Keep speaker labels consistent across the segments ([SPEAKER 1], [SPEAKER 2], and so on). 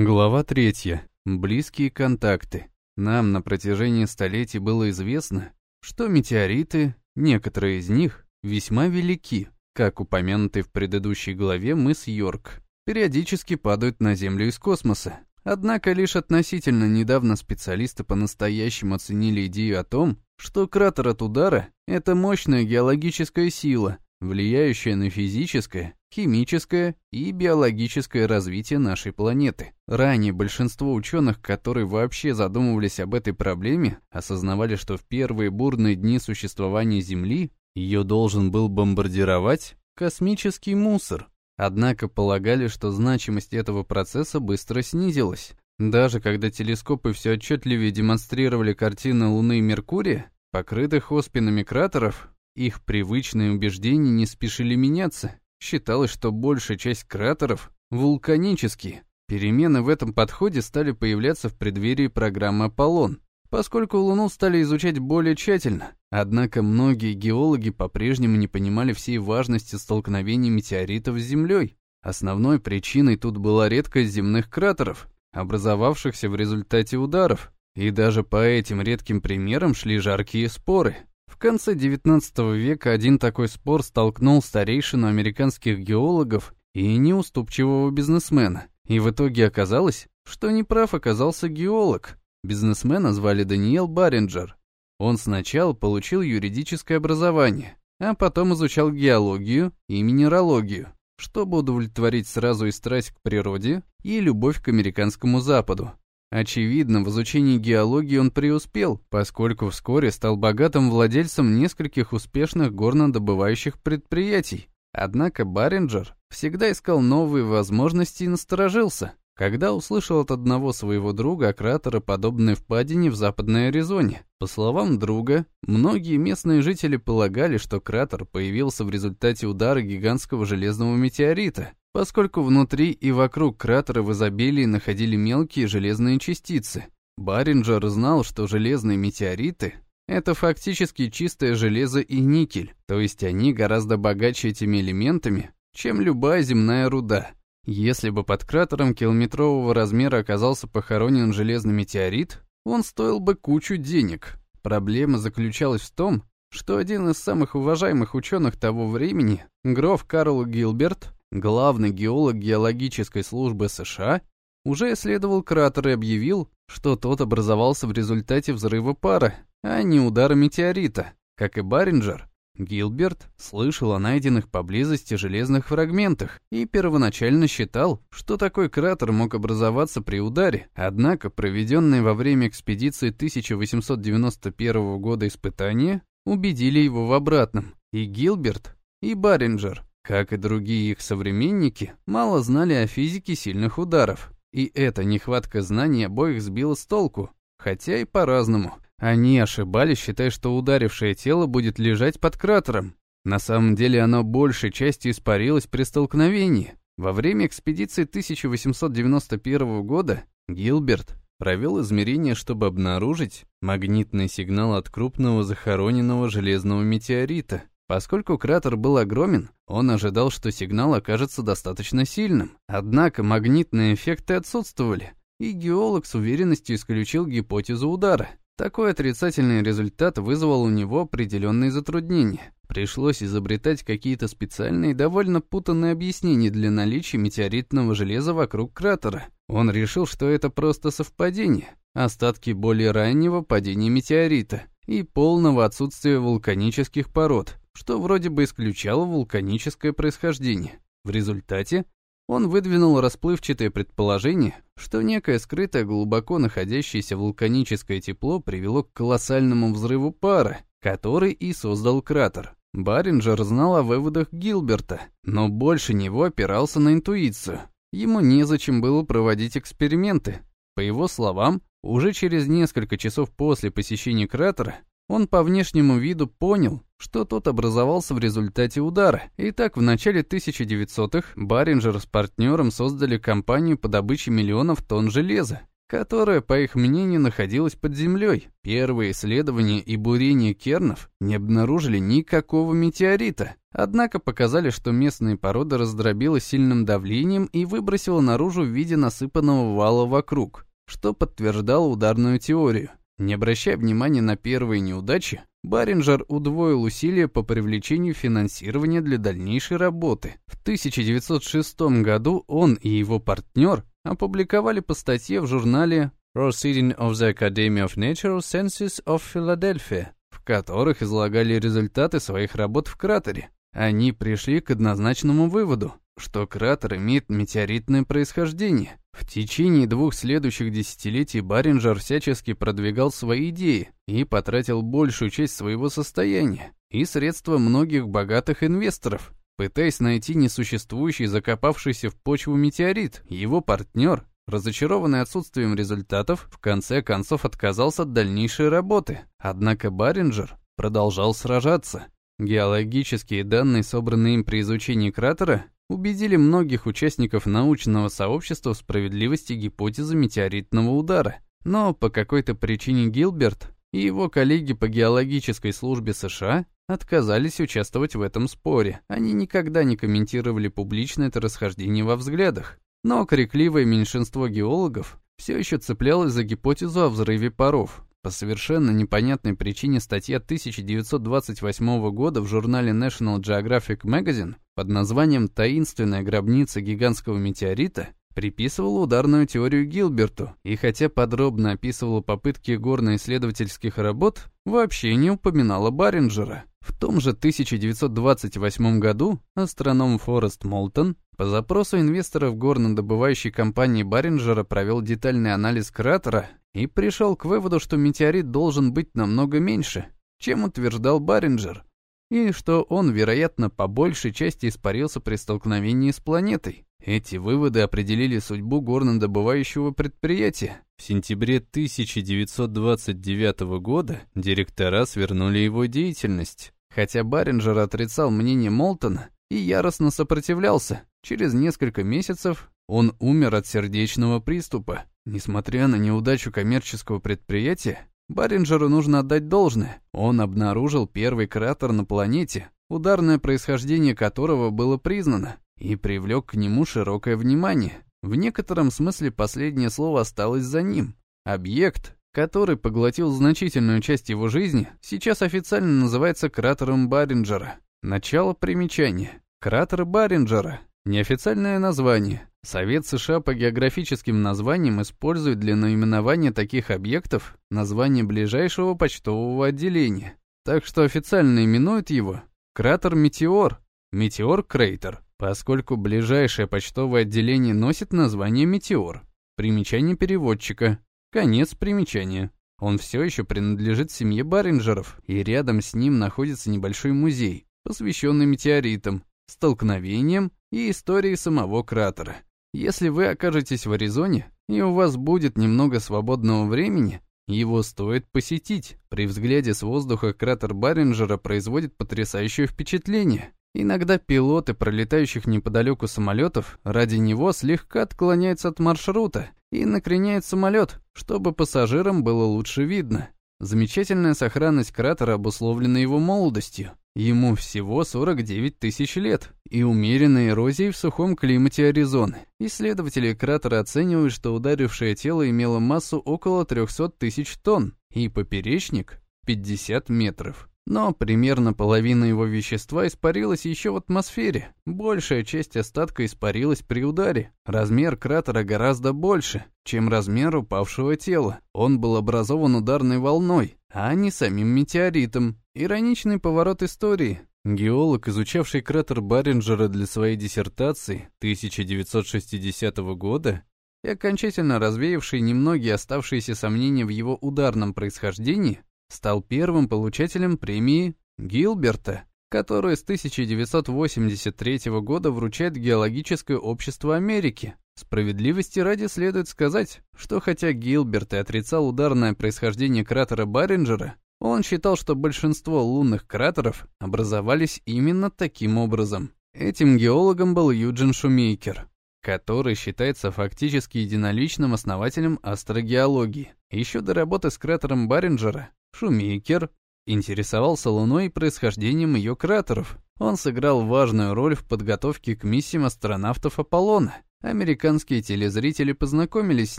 [SPEAKER 1] Глава третья. Близкие контакты. Нам на протяжении столетий было известно, что метеориты, некоторые из них, весьма велики, как упомянутый в предыдущей главе мыс Йорк, периодически падают на Землю из космоса. Однако лишь относительно недавно специалисты по-настоящему оценили идею о том, что кратер от удара — это мощная геологическая сила, влияющая на физическое, химическое и биологическое развитие нашей планеты. Ранее большинство ученых, которые вообще задумывались об этой проблеме, осознавали, что в первые бурные дни существования Земли ее должен был бомбардировать космический мусор. Однако полагали, что значимость этого процесса быстро снизилась. Даже когда телескопы все отчетливее демонстрировали картины Луны и Меркурия, покрытых оспинами кратеров, их привычные убеждения не спешили меняться. Считалось, что большая часть кратеров вулканические. Перемены в этом подходе стали появляться в преддверии программы «Аполлон», поскольку Луну стали изучать более тщательно. Однако многие геологи по-прежнему не понимали всей важности столкновений метеоритов с Землей. Основной причиной тут была редкость земных кратеров, образовавшихся в результате ударов. И даже по этим редким примерам шли жаркие споры. Конце XIX века один такой спор столкнул старейшину американских геологов и неуступчивого бизнесмена. И в итоге оказалось, что неправ оказался геолог. Бизнесмена звали Даниэл Барринджер. Он сначала получил юридическое образование, а потом изучал геологию и минералогию, чтобы удовлетворить сразу и страсть к природе, и любовь к американскому Западу. Очевидно, в изучении геологии он преуспел, поскольку вскоре стал богатым владельцем нескольких успешных горнодобывающих предприятий. Однако Барринджер всегда искал новые возможности и насторожился, когда услышал от одного своего друга о кратероподобной впадине в Западной Аризоне. По словам друга, многие местные жители полагали, что кратер появился в результате удара гигантского железного метеорита, поскольку внутри и вокруг кратера в изобилии находили мелкие железные частицы. Баринджер знал, что железные метеориты — это фактически чистое железо и никель, то есть они гораздо богаче этими элементами, чем любая земная руда. Если бы под кратером километрового размера оказался похоронен железный метеорит, он стоил бы кучу денег. Проблема заключалась в том, что один из самых уважаемых ученых того времени, гроф Карл Гилберт, главный геолог геологической службы США, уже исследовал кратер и объявил, что тот образовался в результате взрыва пара, а не удара метеорита. Как и Баринджер, Гилберт слышал о найденных поблизости железных фрагментах и первоначально считал, что такой кратер мог образоваться при ударе. Однако проведенные во время экспедиции 1891 года испытания убедили его в обратном. И Гилберт, и Баринджер как и другие их современники, мало знали о физике сильных ударов. И эта нехватка знаний обоих сбила с толку, хотя и по-разному. Они ошибались, считая, что ударившее тело будет лежать под кратером. На самом деле оно большей частью испарилось при столкновении. Во время экспедиции 1891 года Гилберт провел измерения, чтобы обнаружить магнитный сигнал от крупного захороненного железного метеорита, Поскольку кратер был огромен, он ожидал, что сигнал окажется достаточно сильным. Однако магнитные эффекты отсутствовали, и геолог с уверенностью исключил гипотезу удара. Такой отрицательный результат вызвал у него определенные затруднения. Пришлось изобретать какие-то специальные довольно путанные объяснения для наличия метеоритного железа вокруг кратера. Он решил, что это просто совпадение, остатки более раннего падения метеорита и полного отсутствия вулканических пород что вроде бы исключало вулканическое происхождение. В результате он выдвинул расплывчатое предположение, что некое скрытое глубоко находящееся вулканическое тепло привело к колоссальному взрыву пара, который и создал кратер. Баринджер знал о выводах Гилберта, но больше него опирался на интуицию. Ему незачем было проводить эксперименты. По его словам, уже через несколько часов после посещения кратера он по внешнему виду понял, что тот образовался в результате удара. Итак, в начале 1900-х Баринджер с партнером создали компанию по добыче миллионов тонн железа. которая, по их мнению, находилась под землей. Первые исследования и бурения кернов не обнаружили никакого метеорита, однако показали, что местные породы раздробила сильным давлением и выбросила наружу в виде насыпанного вала вокруг, что подтверждало ударную теорию. Не обращая внимания на первые неудачи, Баринджер удвоил усилия по привлечению финансирования для дальнейшей работы. В 1906 году он и его партнер опубликовали по статье в журнале Proceeding of the Academy of Natural Sciences of Philadelphia, в которых излагали результаты своих работ в кратере. Они пришли к однозначному выводу, что кратер имеет метеоритное происхождение. В течение двух следующих десятилетий Баринджер всячески продвигал свои идеи и потратил большую часть своего состояния и средства многих богатых инвесторов, пытаясь найти несуществующий закопавшийся в почву метеорит. Его партнер, разочарованный отсутствием результатов, в конце концов отказался от дальнейшей работы. Однако Баринджер продолжал сражаться. Геологические данные, собранные им при изучении кратера, убедили многих участников научного сообщества в справедливости гипотезы метеоритного удара. Но по какой-то причине Гилберт и его коллеги по геологической службе США отказались участвовать в этом споре. Они никогда не комментировали публично это расхождение во взглядах. Но крикливое меньшинство геологов все еще цеплялось за гипотезу о взрыве паров, по совершенно непонятной причине статья 1928 года в журнале National Geographic Magazine под названием «Таинственная гробница гигантского метеорита» приписывала ударную теорию Гилберту, и хотя подробно описывала попытки горно-исследовательских работ, вообще не упоминала Баринджера. В том же 1928 году астроном Форест Молтон по запросу инвесторов горнодобывающей компании Баринджера провел детальный анализ кратера и пришел к выводу, что метеорит должен быть намного меньше, чем утверждал Баринджер, и что он, вероятно, по большей части испарился при столкновении с планетой. Эти выводы определили судьбу горнодобывающего предприятия. В сентябре 1929 года директора свернули его деятельность. Хотя Баринджер отрицал мнение Молтона и яростно сопротивлялся, через несколько месяцев он умер от сердечного приступа. Несмотря на неудачу коммерческого предприятия, Баринджеру нужно отдать должное. Он обнаружил первый кратер на планете, ударное происхождение которого было признано, и привлек к нему широкое внимание. В некотором смысле последнее слово осталось за ним. Объект, который поглотил значительную часть его жизни, сейчас официально называется кратером Баринджера. Начало примечания. Кратер Баринджера Неофициальное название. Совет США по географическим названиям использует для наименования таких объектов название ближайшего почтового отделения. Так что официально именуют его кратер Метеор, Метеор Крейтер, поскольку ближайшее почтовое отделение носит название Метеор. Примечание переводчика. Конец примечания. Он все еще принадлежит семье Баринджеров, и рядом с ним находится небольшой музей, посвященный метеоритам, столкновениям и истории самого кратера. Если вы окажетесь в Аризоне, и у вас будет немного свободного времени, его стоит посетить. При взгляде с воздуха кратер Баринджера производит потрясающее впечатление. Иногда пилоты пролетающих неподалеку самолетов ради него слегка отклоняются от маршрута и накреняют самолет, чтобы пассажирам было лучше видно. Замечательная сохранность кратера обусловлена его молодостью. Ему всего 49 тысяч лет и умеренной эрозией в сухом климате Аризоны. Исследователи кратера оценивают, что ударившее тело имело массу около 300 тысяч тонн и поперечник 50 метров. Но примерно половина его вещества испарилась еще в атмосфере. Большая часть остатка испарилась при ударе. Размер кратера гораздо больше, чем размер упавшего тела. Он был образован ударной волной, а не самим метеоритом. Ироничный поворот истории. Геолог, изучавший кратер Баринджера для своей диссертации 1960 года и окончательно развеявший немногие оставшиеся сомнения в его ударном происхождении, стал первым получателем премии Гилберта, которую с 1983 года вручает Геологическое общество Америки. Справедливости ради следует сказать, что хотя Гилберт и отрицал ударное происхождение кратера Баринджера, он считал, что большинство лунных кратеров образовались именно таким образом. Этим геологом был Юджин Шумейкер. который считается фактически единоличным основателем астрогеологии. Еще до работы с кратером Баринджера Шумейкер интересовался Луной и происхождением ее кратеров. Он сыграл важную роль в подготовке к миссиям астронавтов Аполлона. Американские телезрители познакомились с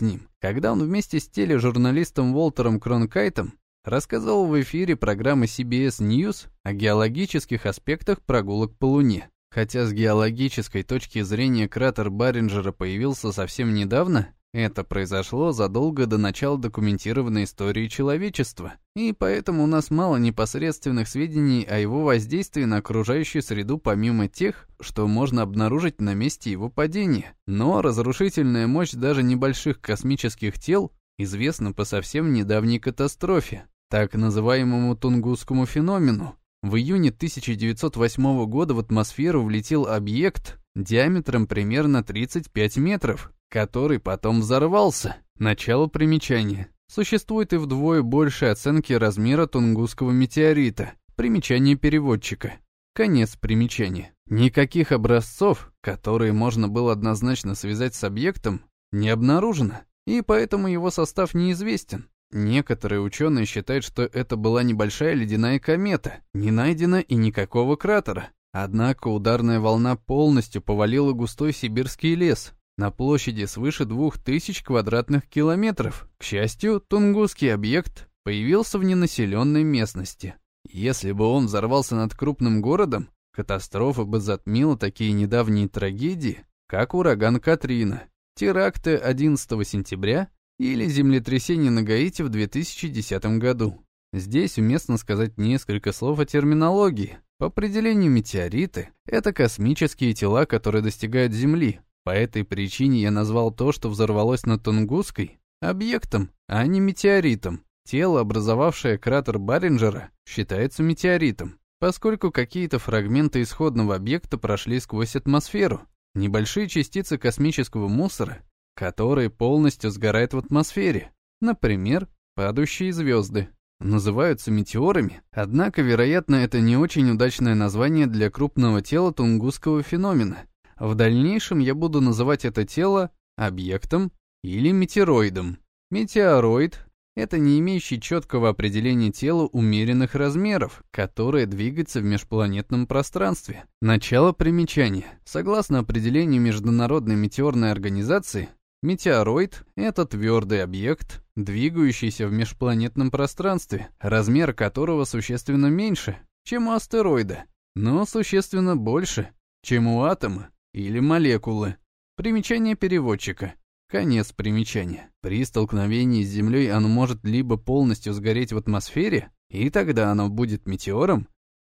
[SPEAKER 1] ним, когда он вместе с тележурналистом Уолтером Кронкайтом рассказывал в эфире программы CBS News о геологических аспектах прогулок по Луне. Хотя с геологической точки зрения кратер Баринджера появился совсем недавно, это произошло задолго до начала документированной истории человечества, и поэтому у нас мало непосредственных сведений о его воздействии на окружающую среду помимо тех, что можно обнаружить на месте его падения. Но разрушительная мощь даже небольших космических тел известна по совсем недавней катастрофе, так называемому Тунгусскому феномену. В июне 1908 года в атмосферу влетел объект диаметром примерно 35 метров, который потом взорвался. Начало примечания. Существует и вдвое больше оценки размера Тунгусского метеорита. Примечание переводчика. Конец примечания. Никаких образцов, которые можно было однозначно связать с объектом, не обнаружено, и поэтому его состав неизвестен. Некоторые ученые считают, что это была небольшая ледяная комета, не найдено и никакого кратера. Однако ударная волна полностью повалила густой сибирский лес, на площади свыше двух тысяч квадратных километров. К счастью, Тунгусский объект появился в ненаселенной местности. Если бы он взорвался над крупным городом, катастрофа бы затмила такие недавние трагедии, как ураган Катрина, теракты 11 сентября или землетрясение на Гаити в 2010 году. Здесь уместно сказать несколько слов о терминологии. По определению метеориты — это космические тела, которые достигают Земли, по этой причине я назвал то, что взорвалось на Тунгусской, объектом, а не метеоритом. Тело, образовавшее кратер Баринджера, считается метеоритом, поскольку какие-то фрагменты исходного объекта прошли сквозь атмосферу, небольшие частицы космического мусора, которые полностью сгорают в атмосфере, например, падающие звезды. Называются метеорами, однако, вероятно, это не очень удачное название для крупного тела тунгусского феномена, в дальнейшем я буду называть это тело объектом или метероидом. Метеороид — это не имеющий четкого определения тела умеренных размеров, которое двигается в межпланетном пространстве. Начало примечания. Согласно определению Международной метеорной организации, метеороид — это твердый объект, двигающийся в межпланетном пространстве, размер которого существенно меньше, чем у астероида, но существенно больше, чем у атома или молекулы. Примечание переводчика. Конец примечания. При столкновении с Землей оно может либо полностью сгореть в атмосфере, и тогда оно будет метеором,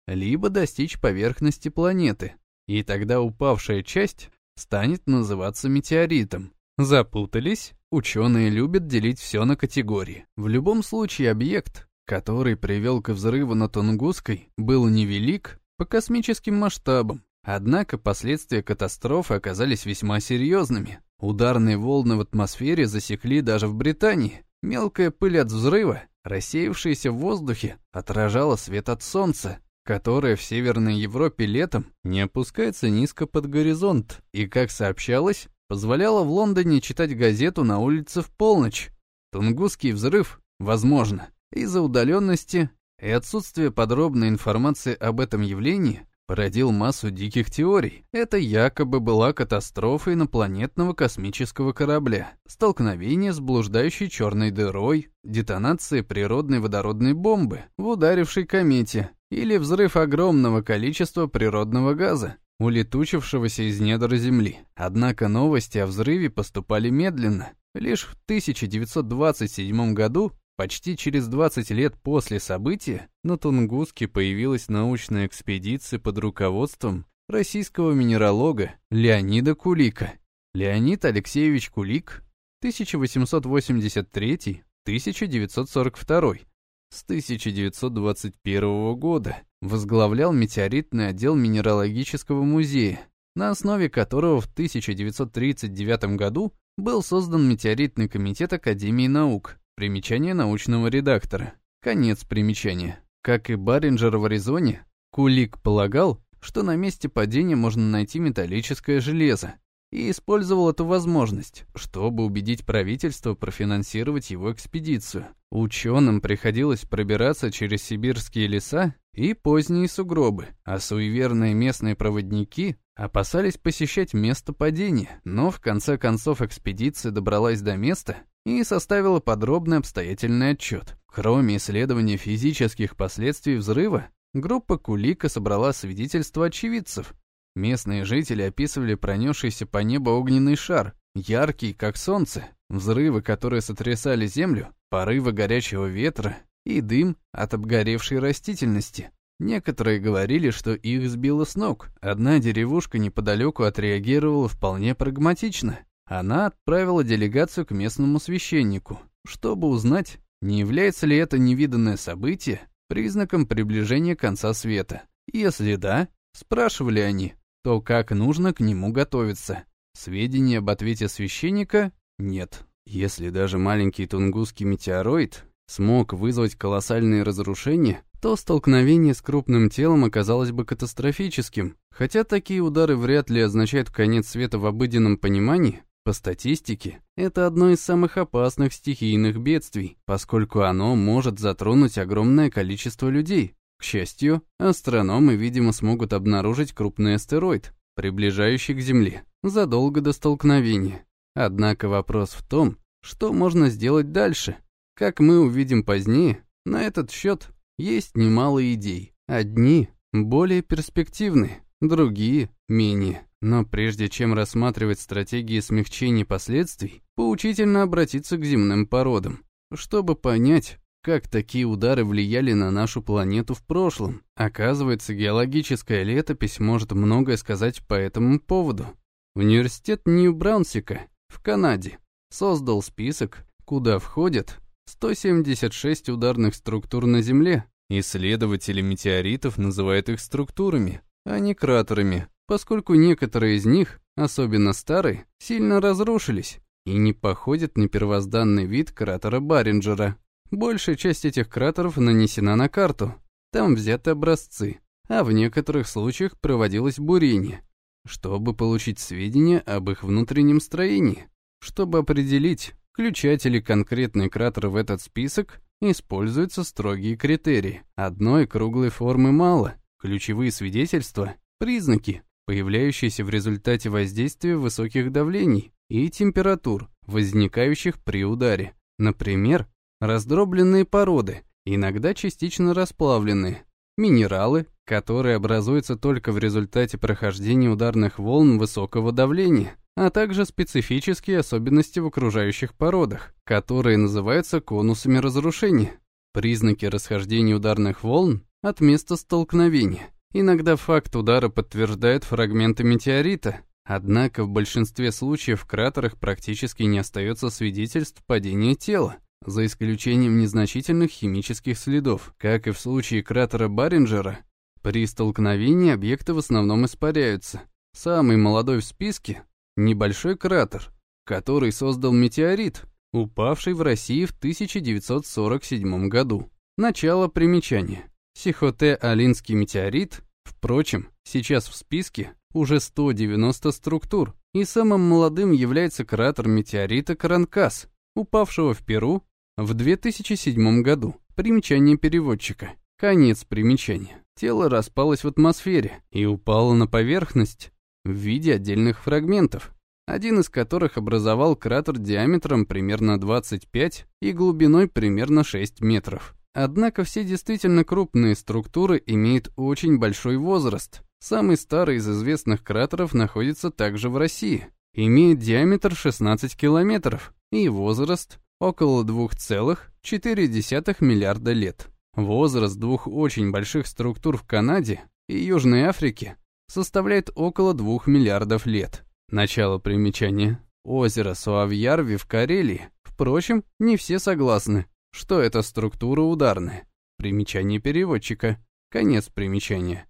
[SPEAKER 1] либо достичь поверхности планеты, и тогда упавшая часть станет называться метеоритом. Запутались? Ученые любят делить все на категории. В любом случае объект, который привел к взрыву на Тунгусской, был невелик по космическим масштабам, Однако последствия катастрофы оказались весьма серьезными. Ударные волны в атмосфере засекли даже в Британии. Мелкая пыль от взрыва, рассеявшаяся в воздухе, отражала свет от солнца, которое в Северной Европе летом не опускается низко под горизонт и, как сообщалось, позволяло в Лондоне читать газету на улице в полночь. Тунгусский взрыв, возможно, из-за удаленности и отсутствия подробной информации об этом явлении породил массу диких теорий. Это якобы была катастрофа инопланетного космического корабля, столкновение с блуждающей черной дырой, детонация природной водородной бомбы в ударившей комете или взрыв огромного количества природного газа, улетучившегося из недр Земли. Однако новости о взрыве поступали медленно. Лишь в 1927 году Почти через 20 лет после события на Тунгуске появилась научная экспедиция под руководством российского минералога Леонида Кулика. Леонид Алексеевич Кулик 1883-1942 с 1921 года возглавлял метеоритный отдел Минералогического музея, на основе которого в 1939 году был создан Метеоритный комитет Академии наук, Примечание научного редактора. Конец примечания. Как и Баринджер в Аризоне, Кулик полагал, что на месте падения можно найти металлическое железо. и использовал эту возможность, чтобы убедить правительство профинансировать его экспедицию. Ученым приходилось пробираться через сибирские леса и поздние сугробы, а суеверные местные проводники опасались посещать место падения, но в конце концов экспедиция добралась до места и составила подробный обстоятельный отчет. Кроме исследования физических последствий взрыва, группа Кулика собрала свидетельства очевидцев, Местные жители описывали пронесшийся по небу огненный шар, яркий, как солнце, взрывы, которые сотрясали землю, порывы горячего ветра и дым от обгоревшей растительности. Некоторые говорили, что их сбило с ног. Одна деревушка неподалеку отреагировала вполне прагматично. Она отправила делегацию к местному священнику, чтобы узнать, не является ли это невиданное событие признаком приближения конца света. Если да, спрашивали они, то как нужно к нему готовиться. Сведений об ответе священника нет. Если даже маленький тунгусский метеороид смог вызвать колоссальные разрушения, то столкновение с крупным телом оказалось бы катастрофическим. Хотя такие удары вряд ли означают конец света в обыденном понимании, по статистике, это одно из самых опасных стихийных бедствий, поскольку оно может затронуть огромное количество людей, к счастью, астрономы, видимо, смогут обнаружить крупный астероид, приближающий к Земле, задолго до столкновения. Однако вопрос в том, что можно сделать дальше. Как мы увидим позднее, на этот счет есть немало идей. Одни более перспективные, другие менее. Но прежде чем рассматривать стратегии смягчения последствий, поучительно обратиться к земным породам, чтобы понять, как такие удары влияли на нашу планету в прошлом. Оказывается, геологическая летопись может многое сказать по этому поводу. Университет Нью-Браунсика в Канаде создал список, куда входят 176 ударных структур на Земле. Исследователи метеоритов называют их структурами, а не кратерами, поскольку некоторые из них, особенно старые, сильно разрушились и не походят на первозданный вид кратера Баринджера. Большая часть этих кратеров нанесена на карту. Там взяты образцы, а в некоторых случаях проводилось бурение, чтобы получить сведения об их внутреннем строении. Чтобы определить, включать ли конкретный кратер в этот список, используются строгие критерии. Одной круглой формы мало. Ключевые свидетельства – признаки, появляющиеся в результате воздействия высоких давлений и температур, возникающих при ударе. Например, Раздробленные породы, иногда частично расплавленные. Минералы, которые образуются только в результате прохождения ударных волн высокого давления, а также специфические особенности в окружающих породах, которые называются конусами разрушения. Признаки расхождения ударных волн от места столкновения. Иногда факт удара подтверждают фрагменты метеорита, однако в большинстве случаев в кратерах практически не остается свидетельств падения тела за исключением незначительных химических следов. Как и в случае кратера Баринджера, при столкновении объекты в основном испаряются. Самый молодой в списке — небольшой кратер, который создал метеорит, упавший в России в 1947 году. Начало примечания. Сихоте-Алинский метеорит, впрочем, сейчас в списке уже 190 структур, и самым молодым является кратер метеорита Каранкас, упавшего в Перу в 2007 году. Примечание переводчика. Конец примечания. Тело распалось в атмосфере и упало на поверхность в виде отдельных фрагментов, один из которых образовал кратер диаметром примерно 25 и глубиной примерно 6 метров. Однако все действительно крупные структуры имеют очень большой возраст. Самый старый из известных кратеров находится также в России. Имеет диаметр 16 километров и возраст около 2,4 миллиарда лет. Возраст двух очень больших структур в Канаде и Южной Африке составляет около 2 миллиардов лет. Начало примечания. Озеро Суавьярви в Карелии. Впрочем, не все согласны, что это структура ударная. Примечание переводчика. Конец примечания.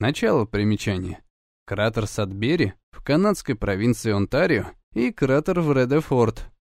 [SPEAKER 1] Начало примечания. Кратер Садбери в канадской провинции Онтарио и кратер в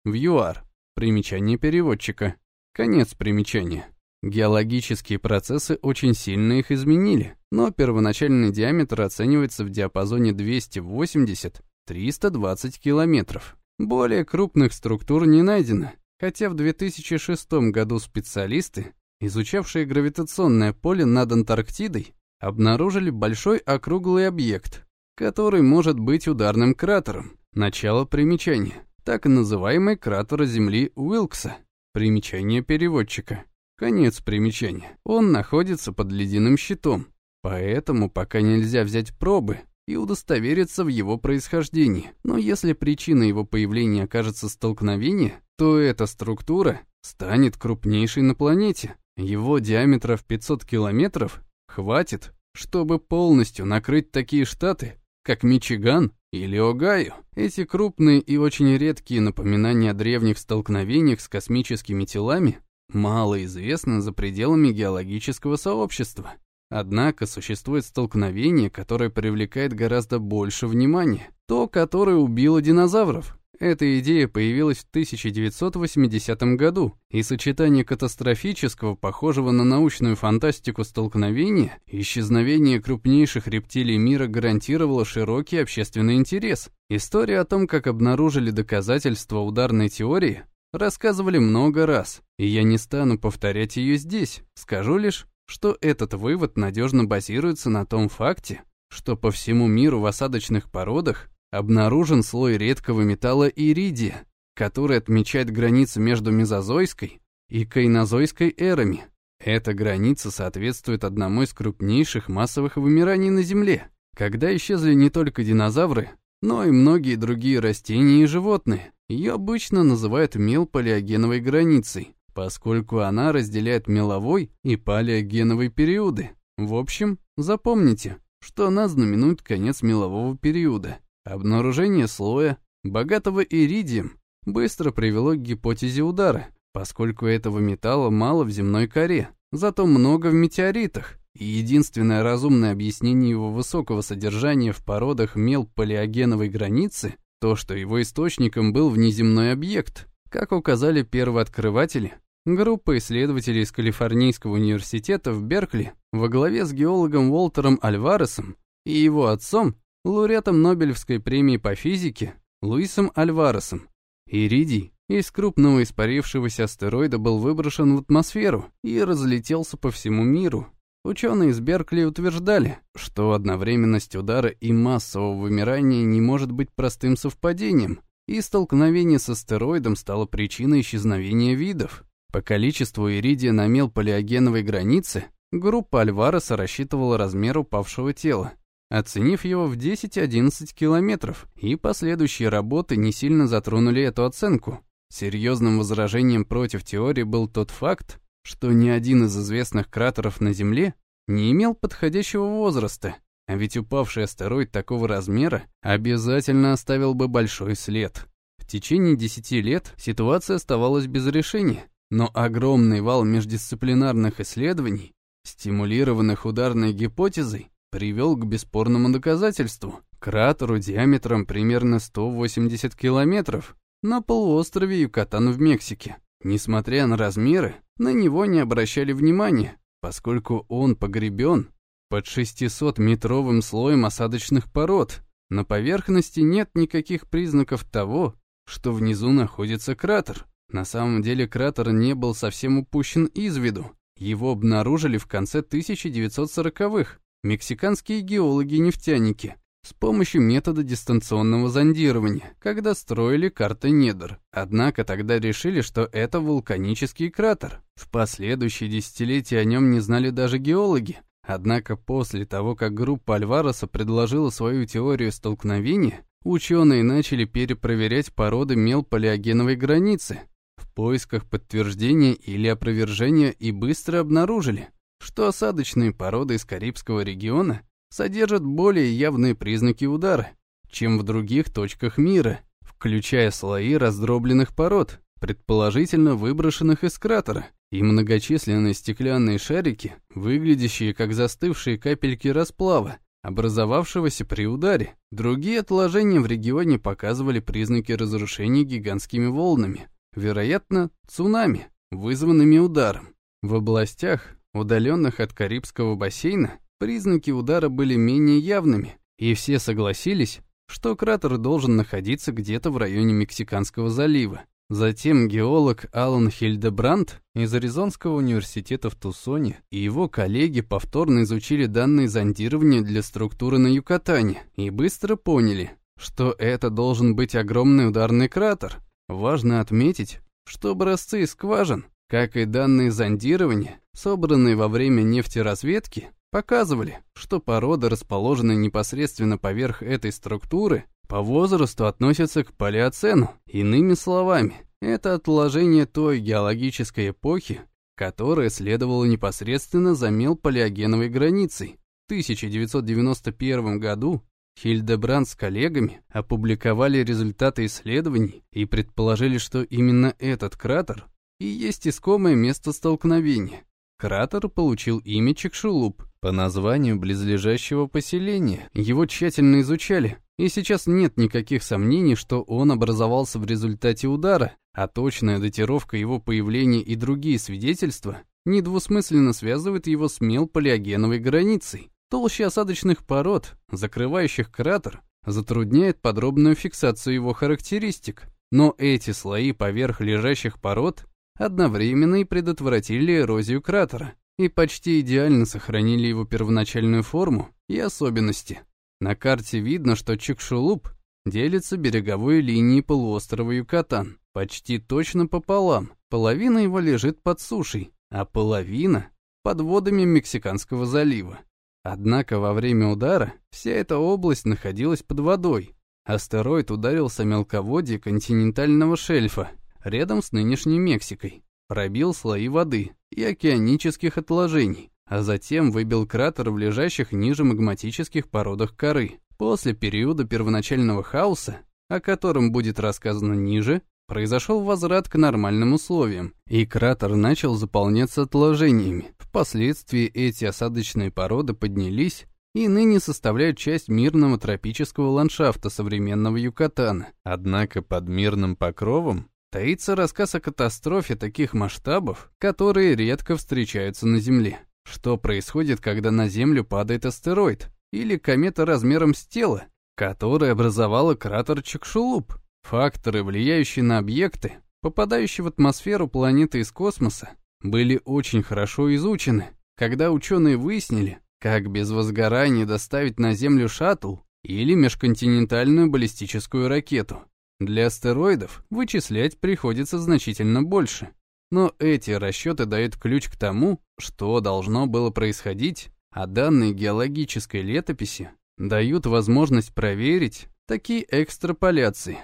[SPEAKER 1] в ЮАР Примечание переводчика. Конец примечания. Геологические процессы очень сильно их изменили, но первоначальный диаметр оценивается в диапазоне 280 320 километров. Более крупных структур не найдено, хотя в 2006 году специалисты, изучавшие гравитационное поле над Антарктидой, обнаружили большой округлый объект, который может быть ударным кратером. Начало примечания. Так называемый кратер Земли Уилкса. Примечание переводчика. Конец примечания. Он находится под ледяным щитом, поэтому пока нельзя взять пробы и удостовериться в его происхождении. Но если причиной его появления окажется столкновение, то эта структура станет крупнейшей на планете. Его диаметра в 500 километров хватит, чтобы полностью накрыть такие штаты, как Мичиган или Огайо. Эти крупные и очень редкие напоминания о древних столкновениях с космическими телами мало известны за пределами геологического сообщества. Однако существует столкновение, которое привлекает гораздо больше внимания. То, которое убило динозавров. Эта идея появилась в 1980 году, и сочетание катастрофического, похожего на научную фантастику столкновения, исчезновения крупнейших рептилий мира гарантировало широкий общественный интерес. История о том, как обнаружили доказательства ударной теории, рассказывали много раз, и я не стану повторять ее здесь, скажу лишь, что этот вывод надежно базируется на том факте, что по всему миру в осадочных породах обнаружен слой редкого металла иридия, который отмечает границу между мезозойской и кайнозойской эрами. Эта граница соответствует одному из крупнейших массовых вымираний на Земле, когда исчезли не только динозавры, но и многие другие растения и животные. Ее обычно называют мелполиогеновой границей, поскольку она разделяет меловой и палеогеновый периоды. В общем, запомните, что она знаменует конец мелового периода. Обнаружение слоя, богатого иридием, быстро привело к гипотезе удара, поскольку этого металла мало в земной коре, зато много в метеоритах, и единственное разумное объяснение его высокого содержания в породах мел палеогеновой границы – то, что его источником был внеземной объект. Как указали первооткрыватели, группа исследователей из Калифорнийского университета в Беркли во главе с геологом Уолтером Альваресом и его отцом, лауреатом Нобелевской премии по физике Луисом Альваресом, Иридий из крупного испарившегося астероида был выброшен в атмосферу и разлетелся по всему миру. Ученые из Беркли утверждали, что одновременность удара и массового вымирания не может быть простым совпадением, и столкновение с астероидом стало причиной исчезновения видов. По количеству иридия на мелполиогеновой границе группа Альвареса рассчитывала размер упавшего тела, оценив его в 10-11 километров, и последующие работы не сильно затронули эту оценку. Серьезным возражением против теории был тот факт, что ни один из известных кратеров на Земле не имел подходящего возраста, а ведь упавший астероид такого размера обязательно оставил бы большой след. В течение 10 лет ситуация оставалась без решения, но огромный вал междисциплинарных исследований, стимулированных ударной гипотезой, привел к бесспорному доказательству. Кратеру диаметром примерно 180 километров на полуострове Юкатан в Мексике. Несмотря на размеры, на него не обращали внимания, поскольку он погребен под 600-метровым слоем осадочных пород. На поверхности нет никаких признаков того, что внизу находится кратер. На самом деле кратер не был совсем упущен из виду. Его обнаружили в конце 1940-х мексиканские геологи-нефтяники с помощью метода дистанционного зондирования, когда строили карты недр. Однако тогда решили, что это вулканический кратер. В последующие десятилетия о нем не знали даже геологи. Однако после того, как группа Альвареса предложила свою теорию столкновения, ученые начали перепроверять породы мелполиогеновой границы в поисках подтверждения или опровержения и быстро обнаружили, что осадочные породы из Карибского региона содержат более явные признаки удара, чем в других точках мира, включая слои раздробленных пород, предположительно выброшенных из кратера, и многочисленные стеклянные шарики, выглядящие как застывшие капельки расплава, образовавшегося при ударе. Другие отложения в регионе показывали признаки разрушения гигантскими волнами, вероятно, цунами, вызванными ударом. В областях, удаленных от Карибского бассейна, Признаки удара были менее явными, и все согласились, что кратер должен находиться где-то в районе Мексиканского залива. Затем геолог Алан Хильдебрандт из Аризонского университета в Тусоне и его коллеги повторно изучили данные зондирования для структуры на Юкатане и быстро поняли, что это должен быть огромный ударный кратер. Важно отметить, что образцы скважин, как и данные зондирования, собранные во время нефтеразведки, показывали, что порода, расположенная непосредственно поверх этой структуры, по возрасту относятся к палеоцену. Иными словами, это отложение той геологической эпохи, которая следовала непосредственно за мелпалеогеновой границей. В 1991 году Хильдебранд с коллегами опубликовали результаты исследований и предположили, что именно этот кратер и есть искомое место столкновения. Кратер получил имя Чекшулуп по названию близлежащего поселения. Его тщательно изучали, и сейчас нет никаких сомнений, что он образовался в результате удара, а точная датировка его появления и другие свидетельства недвусмысленно связывают его с мелпалеогеновой границей. Толща осадочных пород, закрывающих кратер, затрудняет подробную фиксацию его характеристик, но эти слои поверх лежащих пород одновременно и предотвратили эрозию кратера и почти идеально сохранили его первоначальную форму и особенности. На карте видно, что Чикшулуп делится береговой линией полуострова Юкатан почти точно пополам. Половина его лежит под сушей, а половина — под водами Мексиканского залива. Однако во время удара вся эта область находилась под водой. Астероид ударился мелководье континентального шельфа рядом с нынешней Мексикой, пробил слои воды и океанических отложений, а затем выбил кратер в лежащих ниже магматических породах коры. После периода первоначального хаоса, о котором будет рассказано ниже, произошел возврат к нормальным условиям, и кратер начал заполняться отложениями. Впоследствии эти осадочные породы поднялись и ныне составляют часть мирного тропического ландшафта современного Юкатана. Однако под мирным покровом таится рассказ о катастрофе таких масштабов, которые редко встречаются на Земле. Что происходит, когда на Землю падает астероид или комета размером с тело, которая образовала кратер Чакшулуп? Факторы, влияющие на объекты, попадающие в атмосферу планеты из космоса, были очень хорошо изучены, когда ученые выяснили, как без возгорания доставить на Землю шаттл или межконтинентальную баллистическую ракету. Для астероидов вычислять приходится значительно больше. Но эти расчеты дают ключ к тому, что должно было происходить, а данные геологической летописи дают возможность проверить такие экстраполяции.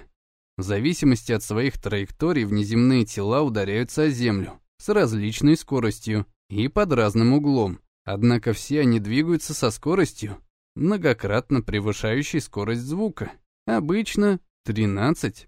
[SPEAKER 1] В зависимости от своих траекторий внеземные тела ударяются о Землю с различной скоростью и под разным углом, однако все они двигаются со скоростью, многократно превышающей скорость звука. Обычно 13-19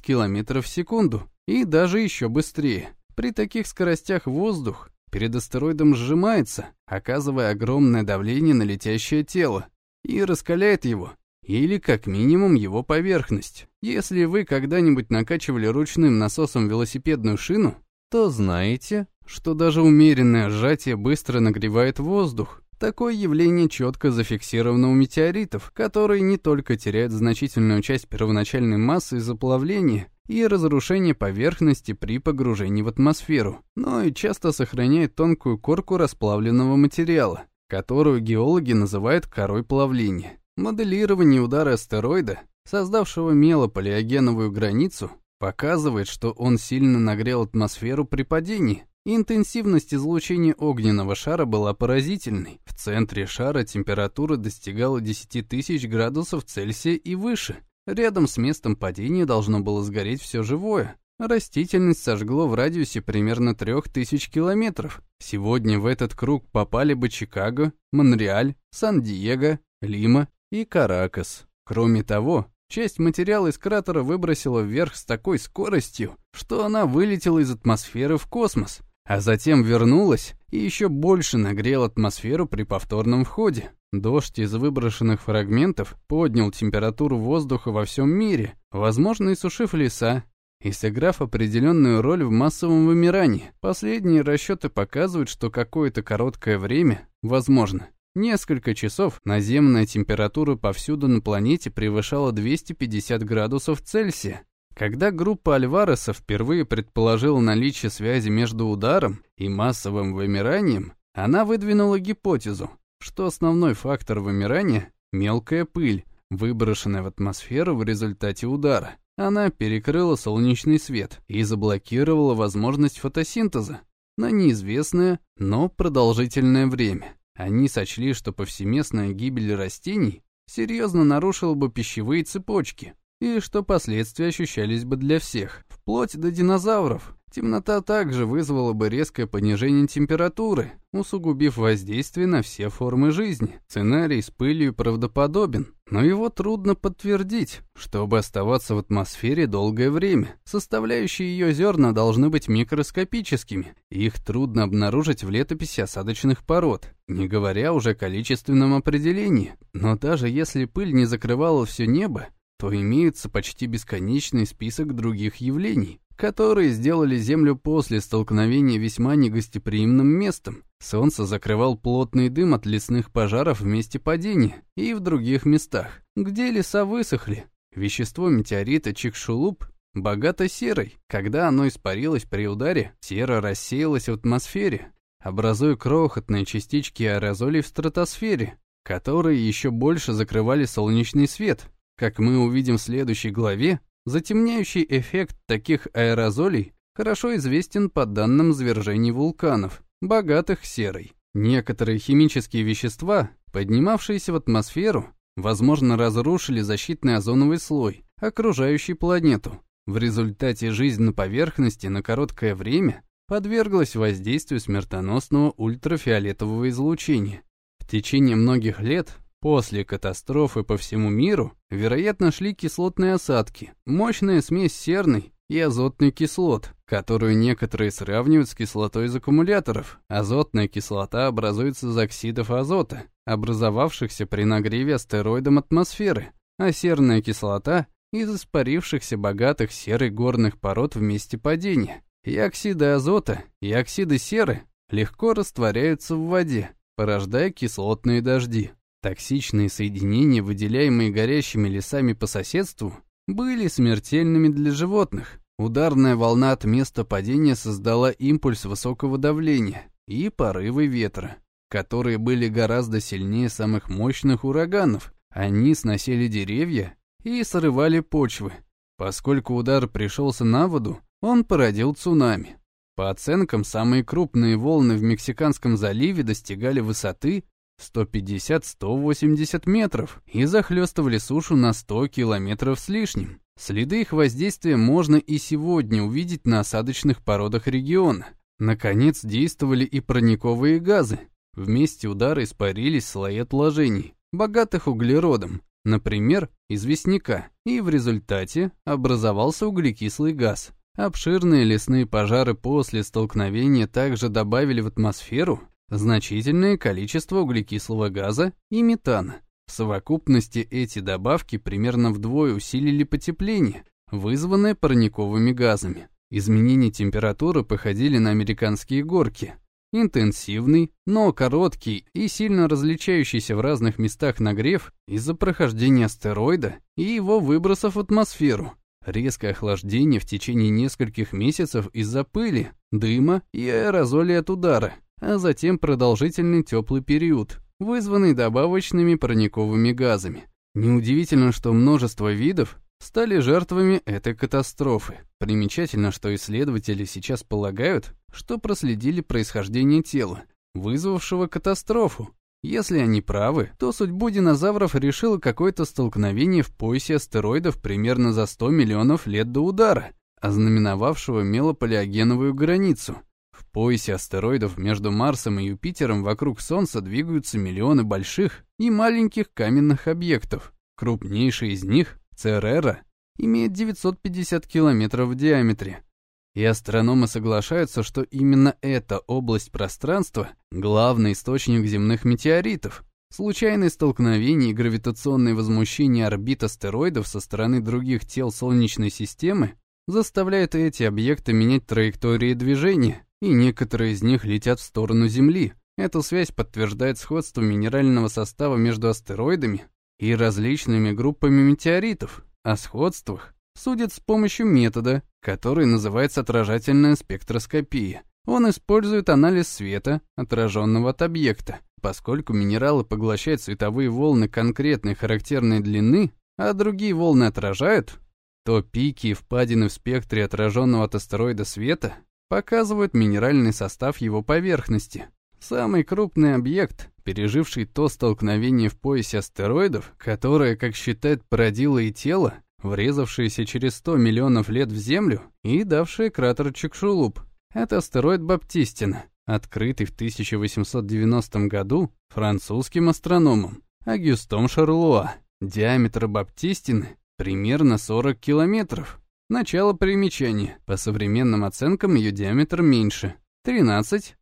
[SPEAKER 1] км в секунду и даже еще быстрее. При таких скоростях воздух перед астероидом сжимается, оказывая огромное давление на летящее тело, и раскаляет его, или как минимум его поверхность. Если вы когда-нибудь накачивали ручным насосом велосипедную шину, то знаете, что даже умеренное сжатие быстро нагревает воздух, Такое явление четко зафиксировано у метеоритов, которые не только теряют значительную часть первоначальной массы из-за плавления и разрушения поверхности при погружении в атмосферу, но и часто сохраняют тонкую корку расплавленного материала, которую геологи называют корой плавления. Моделирование удара астероида, создавшего мелопалеогеновую границу, показывает, что он сильно нагрел атмосферу при падении, Интенсивность излучения огненного шара была поразительной. В центре шара температура достигала 10 тысяч градусов Цельсия и выше. Рядом с местом падения должно было сгореть все живое. Растительность сожгло в радиусе примерно 3000 километров. Сегодня в этот круг попали бы Чикаго, Монреаль, Сан-Диего, Лима и Каракас. Кроме того, часть материала из кратера выбросила вверх с такой скоростью, что она вылетела из атмосферы в космос а затем вернулась и еще больше нагрел атмосферу при повторном входе. Дождь из выброшенных фрагментов поднял температуру воздуха во всем мире, возможно, и сушив леса, и сыграв определенную роль в массовом вымирании. Последние расчеты показывают, что какое-то короткое время, возможно, несколько часов наземная температура повсюду на планете превышала 250 градусов Цельсия. Когда группа Альвареса впервые предположила наличие связи между ударом и массовым вымиранием, она выдвинула гипотезу, что основной фактор вымирания — мелкая пыль, выброшенная в атмосферу в результате удара. Она перекрыла солнечный свет и заблокировала возможность фотосинтеза на неизвестное, но продолжительное время. Они сочли, что повсеместная гибель растений серьезно нарушила бы пищевые цепочки, и что последствия ощущались бы для всех, вплоть до динозавров. Темнота также вызвала бы резкое понижение температуры, усугубив воздействие на все формы жизни. Сценарий с пылью правдоподобен, но его трудно подтвердить, чтобы оставаться в атмосфере долгое время. Составляющие ее зерна должны быть микроскопическими, и их трудно обнаружить в летописи осадочных пород, не говоря уже о количественном определении. Но даже если пыль не закрывала все небо, то имеется почти бесконечный список других явлений, которые сделали Землю после столкновения весьма негостеприимным местом. Солнце закрывал плотный дым от лесных пожаров в месте падения и в других местах, где леса высохли. Вещество метеорита Чикшулуп богато серой. Когда оно испарилось при ударе, сера рассеялась в атмосфере, образуя крохотные частички аэрозолей в стратосфере, которые еще больше закрывали солнечный свет, как мы увидим в следующей главе, затемняющий эффект таких аэрозолей хорошо известен по данным извержений вулканов, богатых серой. Некоторые химические вещества, поднимавшиеся в атмосферу, возможно, разрушили защитный озоновый слой, окружающий планету. В результате жизнь на поверхности на короткое время подверглась воздействию смертоносного ультрафиолетового излучения. В течение многих лет После катастрофы по всему миру, вероятно, шли кислотные осадки, мощная смесь серной и азотной кислот, которую некоторые сравнивают с кислотой из аккумуляторов. Азотная кислота образуется из оксидов азота, образовавшихся при нагреве астероидом атмосферы, а серная кислота — из испарившихся богатых серой горных пород в месте падения. И оксиды азота, и оксиды серы легко растворяются в воде, порождая кислотные дожди. Токсичные соединения, выделяемые горящими лесами по соседству, были смертельными для животных. Ударная волна от места падения создала импульс высокого давления и порывы ветра, которые были гораздо сильнее самых мощных ураганов. Они сносили деревья и срывали почвы. Поскольку удар пришелся на воду, он породил цунами. По оценкам, самые крупные волны в Мексиканском заливе достигали высоты 150-180 метров и захлестывали сушу на 100 километров с лишним. Следы их воздействия можно и сегодня увидеть на осадочных породах региона. Наконец действовали и парниковые газы. Вместе удара испарились слои отложений, богатых углеродом, например, известняка, и в результате образовался углекислый газ. Обширные лесные пожары после столкновения также добавили в атмосферу значительное количество углекислого газа и метана. В совокупности эти добавки примерно вдвое усилили потепление, вызванное парниковыми газами. Изменения температуры походили на американские горки. Интенсивный, но короткий и сильно различающийся в разных местах нагрев из-за прохождения астероида и его выбросов в атмосферу. Резкое охлаждение в течение нескольких месяцев из-за пыли, дыма и аэрозолей от удара, а затем продолжительный теплый период, вызванный добавочными парниковыми газами. Неудивительно, что множество видов стали жертвами этой катастрофы. Примечательно, что исследователи сейчас полагают, что проследили происхождение тела, вызвавшего катастрофу. Если они правы, то судьбу динозавров решило какое-то столкновение в поясе астероидов примерно за 100 миллионов лет до удара, ознаменовавшего мелопалеогеновую границу – поясе астероидов между Марсом и Юпитером вокруг Солнца двигаются миллионы больших и маленьких каменных объектов. Крупнейший из них, Церера, имеет 950 километров в диаметре. И астрономы соглашаются, что именно эта область пространства — главный источник земных метеоритов. Случайные столкновения и гравитационные возмущения орбит астероидов со стороны других тел Солнечной системы заставляют эти объекты менять траектории движения и некоторые из них летят в сторону Земли, Эту связь подтверждает сходство минерального состава между астероидами и различными группами метеоритов. О сходствах судят с помощью метода, который называется отражательная спектроскопия. Он использует анализ света, отраженного от объекта. Поскольку минералы поглощают световые волны конкретной характерной длины, а другие волны отражают, то пики и впадины в спектре отраженного от астероида света показывают минеральный состав его поверхности. Самый крупный объект, переживший то столкновение в поясе астероидов, которое, как считает, породило и тело, врезавшееся через 100 миллионов лет в Землю и давшее кратер Чикшулуп. Это астероид Баптистина, открытый в 1890 году французским астрономом Агюстом Шарлуа. Диаметр Баптистины примерно 40 километров. Начало примечания. По современным оценкам ее диаметр меньше. 13-30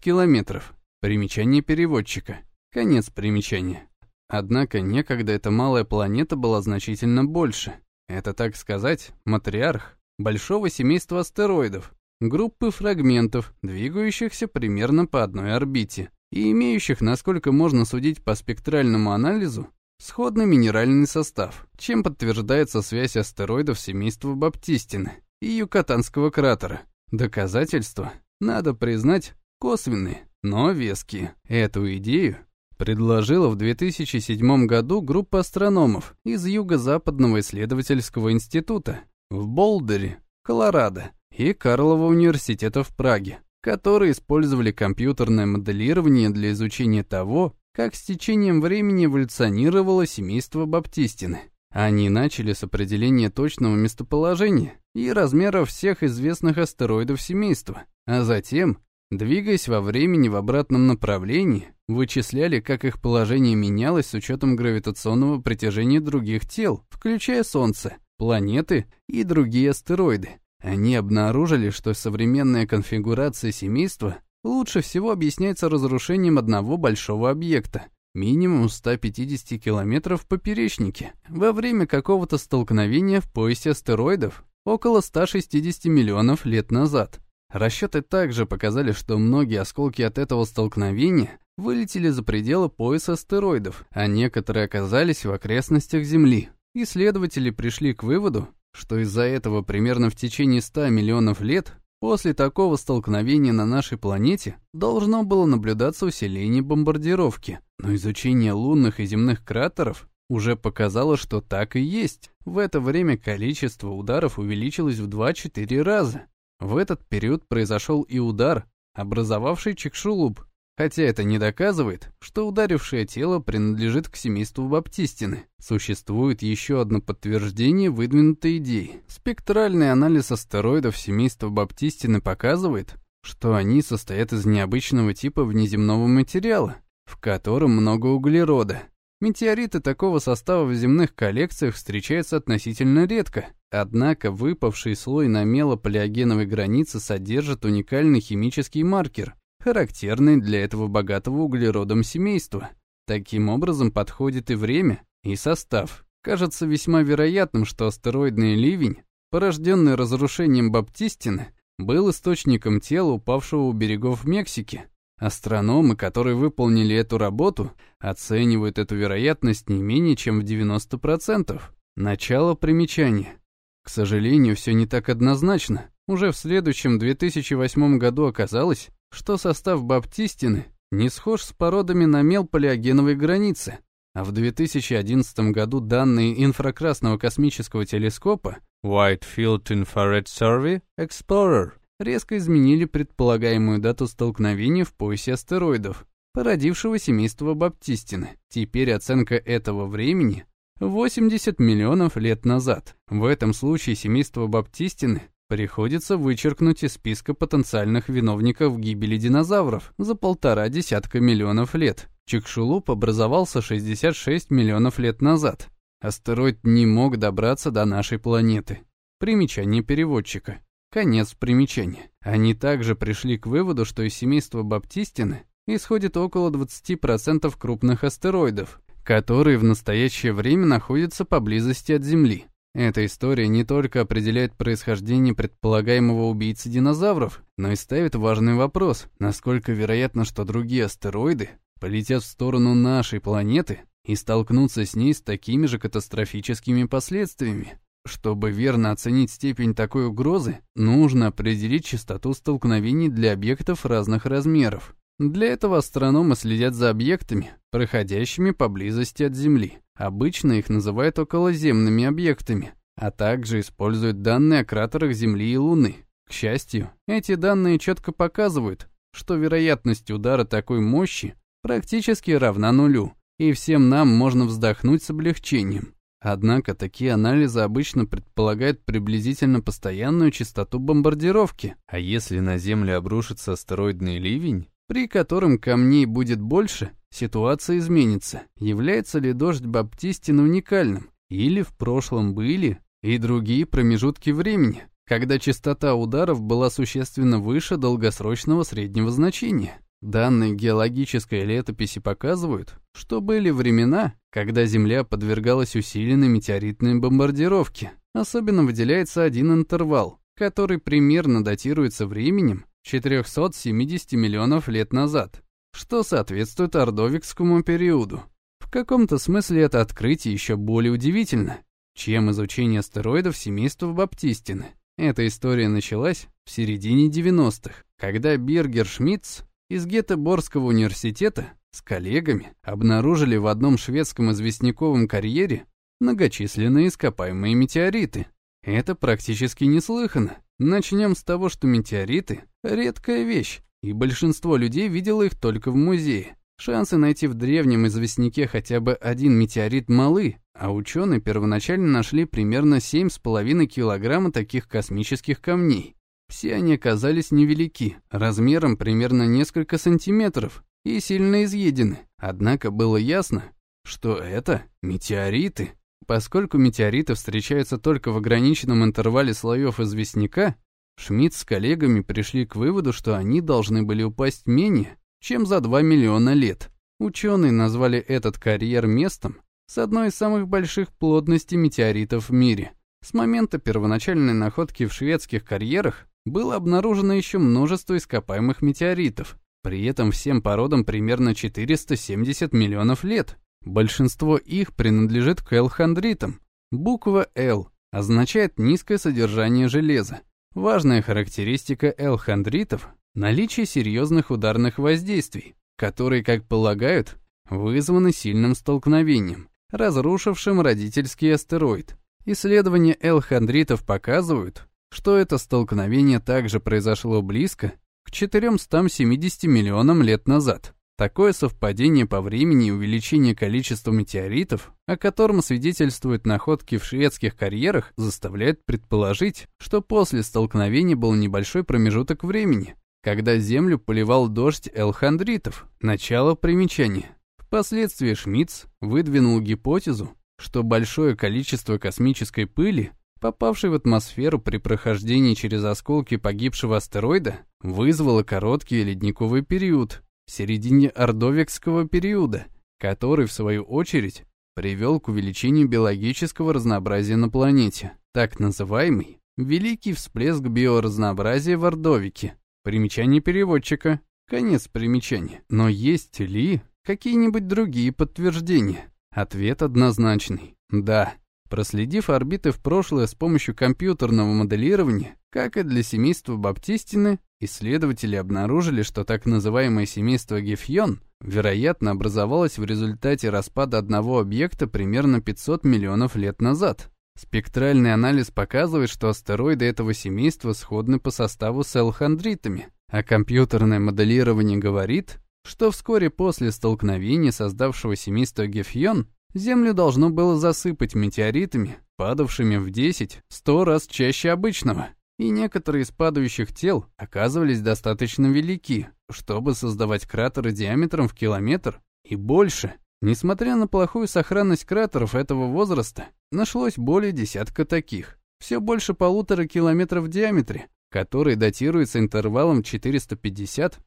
[SPEAKER 1] километров. Примечание переводчика. Конец примечания. Однако некогда эта малая планета была значительно больше. Это, так сказать, матриарх большого семейства астероидов, группы фрагментов, двигающихся примерно по одной орбите и имеющих, насколько можно судить по спектральному анализу, сходный минеральный состав, чем подтверждается связь астероидов семейства Баптистины и Юкатанского кратера. Доказательства, надо признать, косвенные, но веские. Эту идею предложила в 2007 году группа астрономов из Юго-Западного исследовательского института в Болдере, Колорадо и Карлова университета в Праге, которые использовали компьютерное моделирование для изучения того, как с течением времени эволюционировало семейство Баптистины. Они начали с определения точного местоположения и размеров всех известных астероидов семейства, а затем, двигаясь во времени в обратном направлении, вычисляли, как их положение менялось с учетом гравитационного притяжения других тел, включая Солнце, планеты и другие астероиды. Они обнаружили, что современная конфигурация семейства лучше всего объясняется разрушением одного большого объекта, минимум 150 километров в поперечнике, во время какого-то столкновения в поясе астероидов около 160 миллионов лет назад. Расчеты также показали, что многие осколки от этого столкновения вылетели за пределы пояса астероидов, а некоторые оказались в окрестностях Земли. Исследователи пришли к выводу, что из-за этого примерно в течение 100 миллионов лет после такого столкновения на нашей планете должно было наблюдаться усиление бомбардировки. Но изучение лунных и земных кратеров уже показало, что так и есть. В это время количество ударов увеличилось в 2-4 раза. В этот период произошел и удар, образовавший Чекшулуб, Хотя это не доказывает, что ударившее тело принадлежит к семейству Баптистины. Существует еще одно подтверждение выдвинутой идеи. Спектральный анализ астероидов семейства Баптистины показывает, что они состоят из необычного типа внеземного материала, в котором много углерода. Метеориты такого состава в земных коллекциях встречаются относительно редко, однако выпавший слой на мелополиогеновой границе содержит уникальный химический маркер, характерный для этого богатого углеродом семейства. Таким образом подходит и время, и состав. Кажется весьма вероятным, что астероидный ливень, порожденный разрушением Баптистины, был источником тела, упавшего у берегов Мексики. Астрономы, которые выполнили эту работу, оценивают эту вероятность не менее чем в 90%. Начало примечания. К сожалению, все не так однозначно. Уже в следующем 2008 году оказалось, что состав Баптистины не схож с породами на мелполиогеновой границе, а в 2011 году данные инфракрасного космического телескопа White Field Infrared Survey Explorer резко изменили предполагаемую дату столкновения в поясе астероидов, породившего семейство Баптистины. Теперь оценка этого времени 80 миллионов лет назад. В этом случае семейство Баптистины Приходится вычеркнуть из списка потенциальных виновников гибели динозавров за полтора десятка миллионов лет. Чикшулуп образовался 66 миллионов лет назад. Астероид не мог добраться до нашей планеты. Примечание переводчика. Конец примечания. Они также пришли к выводу, что из семейства Баптистины исходит около 20% крупных астероидов, которые в настоящее время находятся поблизости от Земли. Эта история не только определяет происхождение предполагаемого убийцы динозавров, но и ставит важный вопрос, насколько вероятно, что другие астероиды полетят в сторону нашей планеты и столкнутся с ней с такими же катастрофическими последствиями. Чтобы верно оценить степень такой угрозы, нужно определить частоту столкновений для объектов разных размеров. Для этого астрономы следят за объектами, проходящими поблизости от Земли. Обычно их называют околоземными объектами, а также используют данные о кратерах Земли и Луны. К счастью, эти данные четко показывают, что вероятность удара такой мощи практически равна нулю, и всем нам можно вздохнуть с облегчением. Однако такие анализы обычно предполагают приблизительно постоянную частоту бомбардировки, а если на Землю обрушится астероидный ливень, при котором камней будет больше, ситуация изменится. Является ли дождь Баптистин уникальным? Или в прошлом были и другие промежутки времени, когда частота ударов была существенно выше долгосрочного среднего значения? Данные геологической летописи показывают, что были времена, когда Земля подвергалась усиленной метеоритной бомбардировке. Особенно выделяется один интервал, который примерно датируется временем 470 миллионов лет назад, что соответствует ордовикскому периоду. В каком-то смысле это открытие еще более удивительно, чем изучение астероидов семейства Баптистины. Эта история началась в середине 90-х, когда Бергер Шмидц из Гетеборгского университета с коллегами обнаружили в одном шведском известняковом карьере многочисленные ископаемые метеориты. Это практически неслыханно. Начнем с того, что метеориты — редкая вещь, и большинство людей видело их только в музее. Шансы найти в древнем известняке хотя бы один метеорит малы, а ученые первоначально нашли примерно 7,5 килограмма таких космических камней. Все они оказались невелики, размером примерно несколько сантиметров и сильно изъедены. Однако было ясно, что это метеориты. Поскольку метеориты встречаются только в ограниченном интервале слоев известняка, Шмидт с коллегами пришли к выводу, что они должны были упасть менее, чем за 2 миллиона лет. Ученые назвали этот карьер местом с одной из самых больших плотностей метеоритов в мире. С момента первоначальной находки в шведских карьерах было обнаружено еще множество ископаемых метеоритов, при этом всем породам примерно 470 миллионов лет. Большинство их принадлежит к элхондритам. Буква «Л» означает низкое содержание железа. Важная характеристика элхондритов – наличие серьезных ударных воздействий, которые, как полагают, вызваны сильным столкновением, разрушившим родительский астероид. Исследования элхондритов показывают, что это столкновение также произошло близко к 470 миллионам лет назад. Такое совпадение по времени и увеличение количества метеоритов, о котором свидетельствуют находки в шведских карьерах, заставляет предположить, что после столкновения был небольшой промежуток времени, когда Землю поливал дождь элхондритов. Начало примечания. Впоследствии Шмидц выдвинул гипотезу, что большое количество космической пыли попавший в атмосферу при прохождении через осколки погибшего астероида, вызвало короткий ледниковый период середине Ордовикского периода, который, в свою очередь, привел к увеличению биологического разнообразия на планете, так называемый «Великий всплеск биоразнообразия в Ордовике». Примечание переводчика. Конец примечания. Но есть ли какие-нибудь другие подтверждения? Ответ однозначный. Да, Проследив орбиты в прошлое с помощью компьютерного моделирования, как и для семейства Баптистины, исследователи обнаружили, что так называемое семейство Гефьон, вероятно, образовалось в результате распада одного объекта примерно 500 миллионов лет назад. Спектральный анализ показывает, что астероиды этого семейства сходны по составу с элхондритами, а компьютерное моделирование говорит, что вскоре после столкновения создавшего семейство Гефьон Землю должно было засыпать метеоритами, падавшими в 10-100 раз чаще обычного, и некоторые из падающих тел оказывались достаточно велики, чтобы создавать кратеры диаметром в километр и больше. Несмотря на плохую сохранность кратеров этого возраста, нашлось более десятка таких, все больше полутора километров в диаметре, которые датируются интервалом 450-500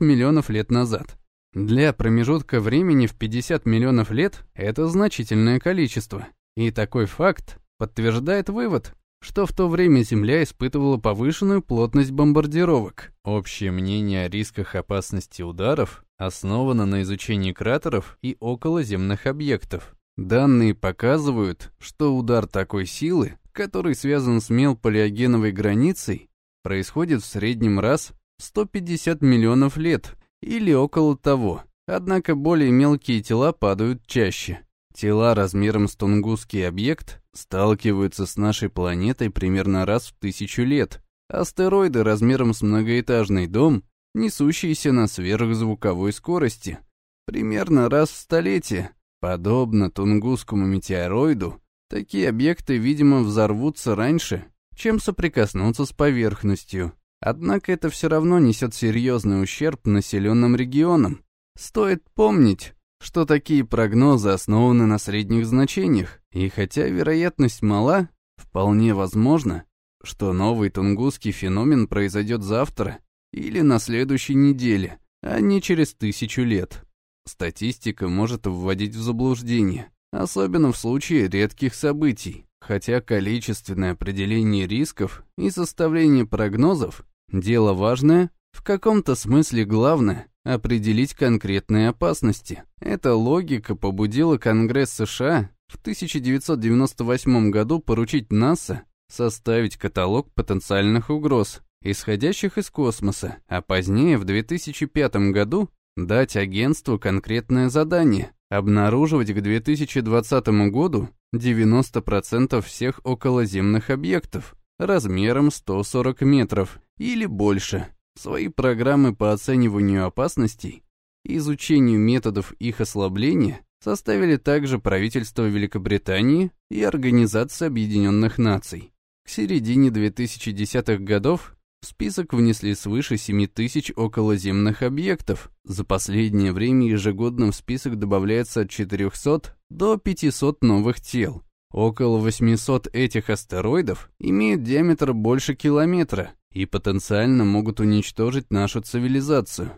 [SPEAKER 1] миллионов лет назад. Для промежутка времени в 50 миллионов лет это значительное количество. И такой факт подтверждает вывод, что в то время Земля испытывала повышенную плотность бомбардировок. Общее мнение о рисках опасности ударов основано на изучении кратеров и околоземных объектов. Данные показывают, что удар такой силы, который связан с мелполиогеновой границей, происходит в среднем раз в 150 миллионов лет или около того. Однако более мелкие тела падают чаще. Тела размером с Тунгусский объект сталкиваются с нашей планетой примерно раз в тысячу лет. Астероиды размером с многоэтажный дом, несущиеся на сверхзвуковой скорости, примерно раз в столетие. Подобно Тунгусскому метеороиду, такие объекты, видимо, взорвутся раньше, чем соприкоснуться с поверхностью. Однако это все равно несет серьезный ущерб населенным регионам. Стоит помнить, что такие прогнозы основаны на средних значениях, и хотя вероятность мала, вполне возможно, что новый тунгусский феномен произойдет завтра или на следующей неделе, а не через тысячу лет. Статистика может вводить в заблуждение, особенно в случае редких событий, хотя количественное определение рисков и составление прогнозов – дело важное, в каком-то смысле главное – определить конкретные опасности. Эта логика побудила Конгресс США в 1998 году поручить НАСА составить каталог потенциальных угроз, исходящих из космоса, а позднее, в 2005 году, дать агентству конкретное задание – обнаруживать к 2020 году 90% всех околоземных объектов размером 140 метров или больше, Свои программы по оцениванию опасностей и изучению методов их ослабления составили также правительство Великобритании и Организация Объединенных Наций. К середине 2010-х годов в список внесли свыше 7 тысяч околоземных объектов. За последнее время ежегодно в список добавляется от 400 до 500 новых тел. Около 800 этих астероидов имеют диаметр больше километра и потенциально могут уничтожить нашу цивилизацию.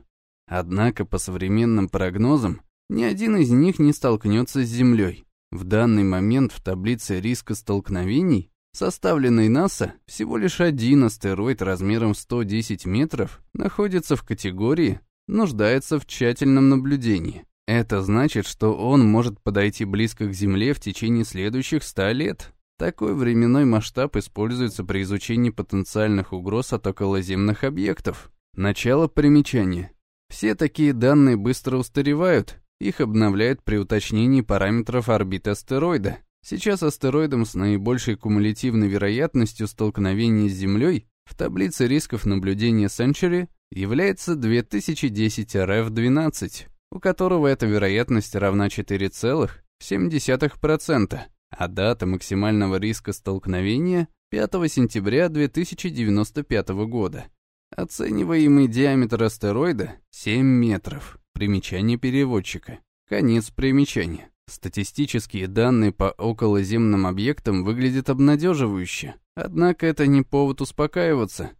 [SPEAKER 1] Однако, по современным прогнозам, ни один из них не столкнется с Землей. В данный момент в таблице риска столкновений, составленной НАСА, всего лишь один астероид размером 110 метров находится в категории «нуждается в тщательном наблюдении». Это значит, что он может подойти близко к Земле в течение следующих 100 лет. Такой временной масштаб используется при изучении потенциальных угроз от околоземных объектов. Начало примечания. Все такие данные быстро устаревают, их обновляют при уточнении параметров орбиты астероида. Сейчас астероидом с наибольшей кумулятивной вероятностью столкновения с Землей в таблице рисков наблюдения Century является 2010 RF-12, у которого эта вероятность равна 4,7% а дата максимального риска столкновения — 5 сентября 2095 года. Оцениваемый диаметр астероида — 7 метров. Примечание переводчика. Конец примечания. Статистические данные по околоземным объектам выглядят обнадеживающе, однако это не повод успокаиваться.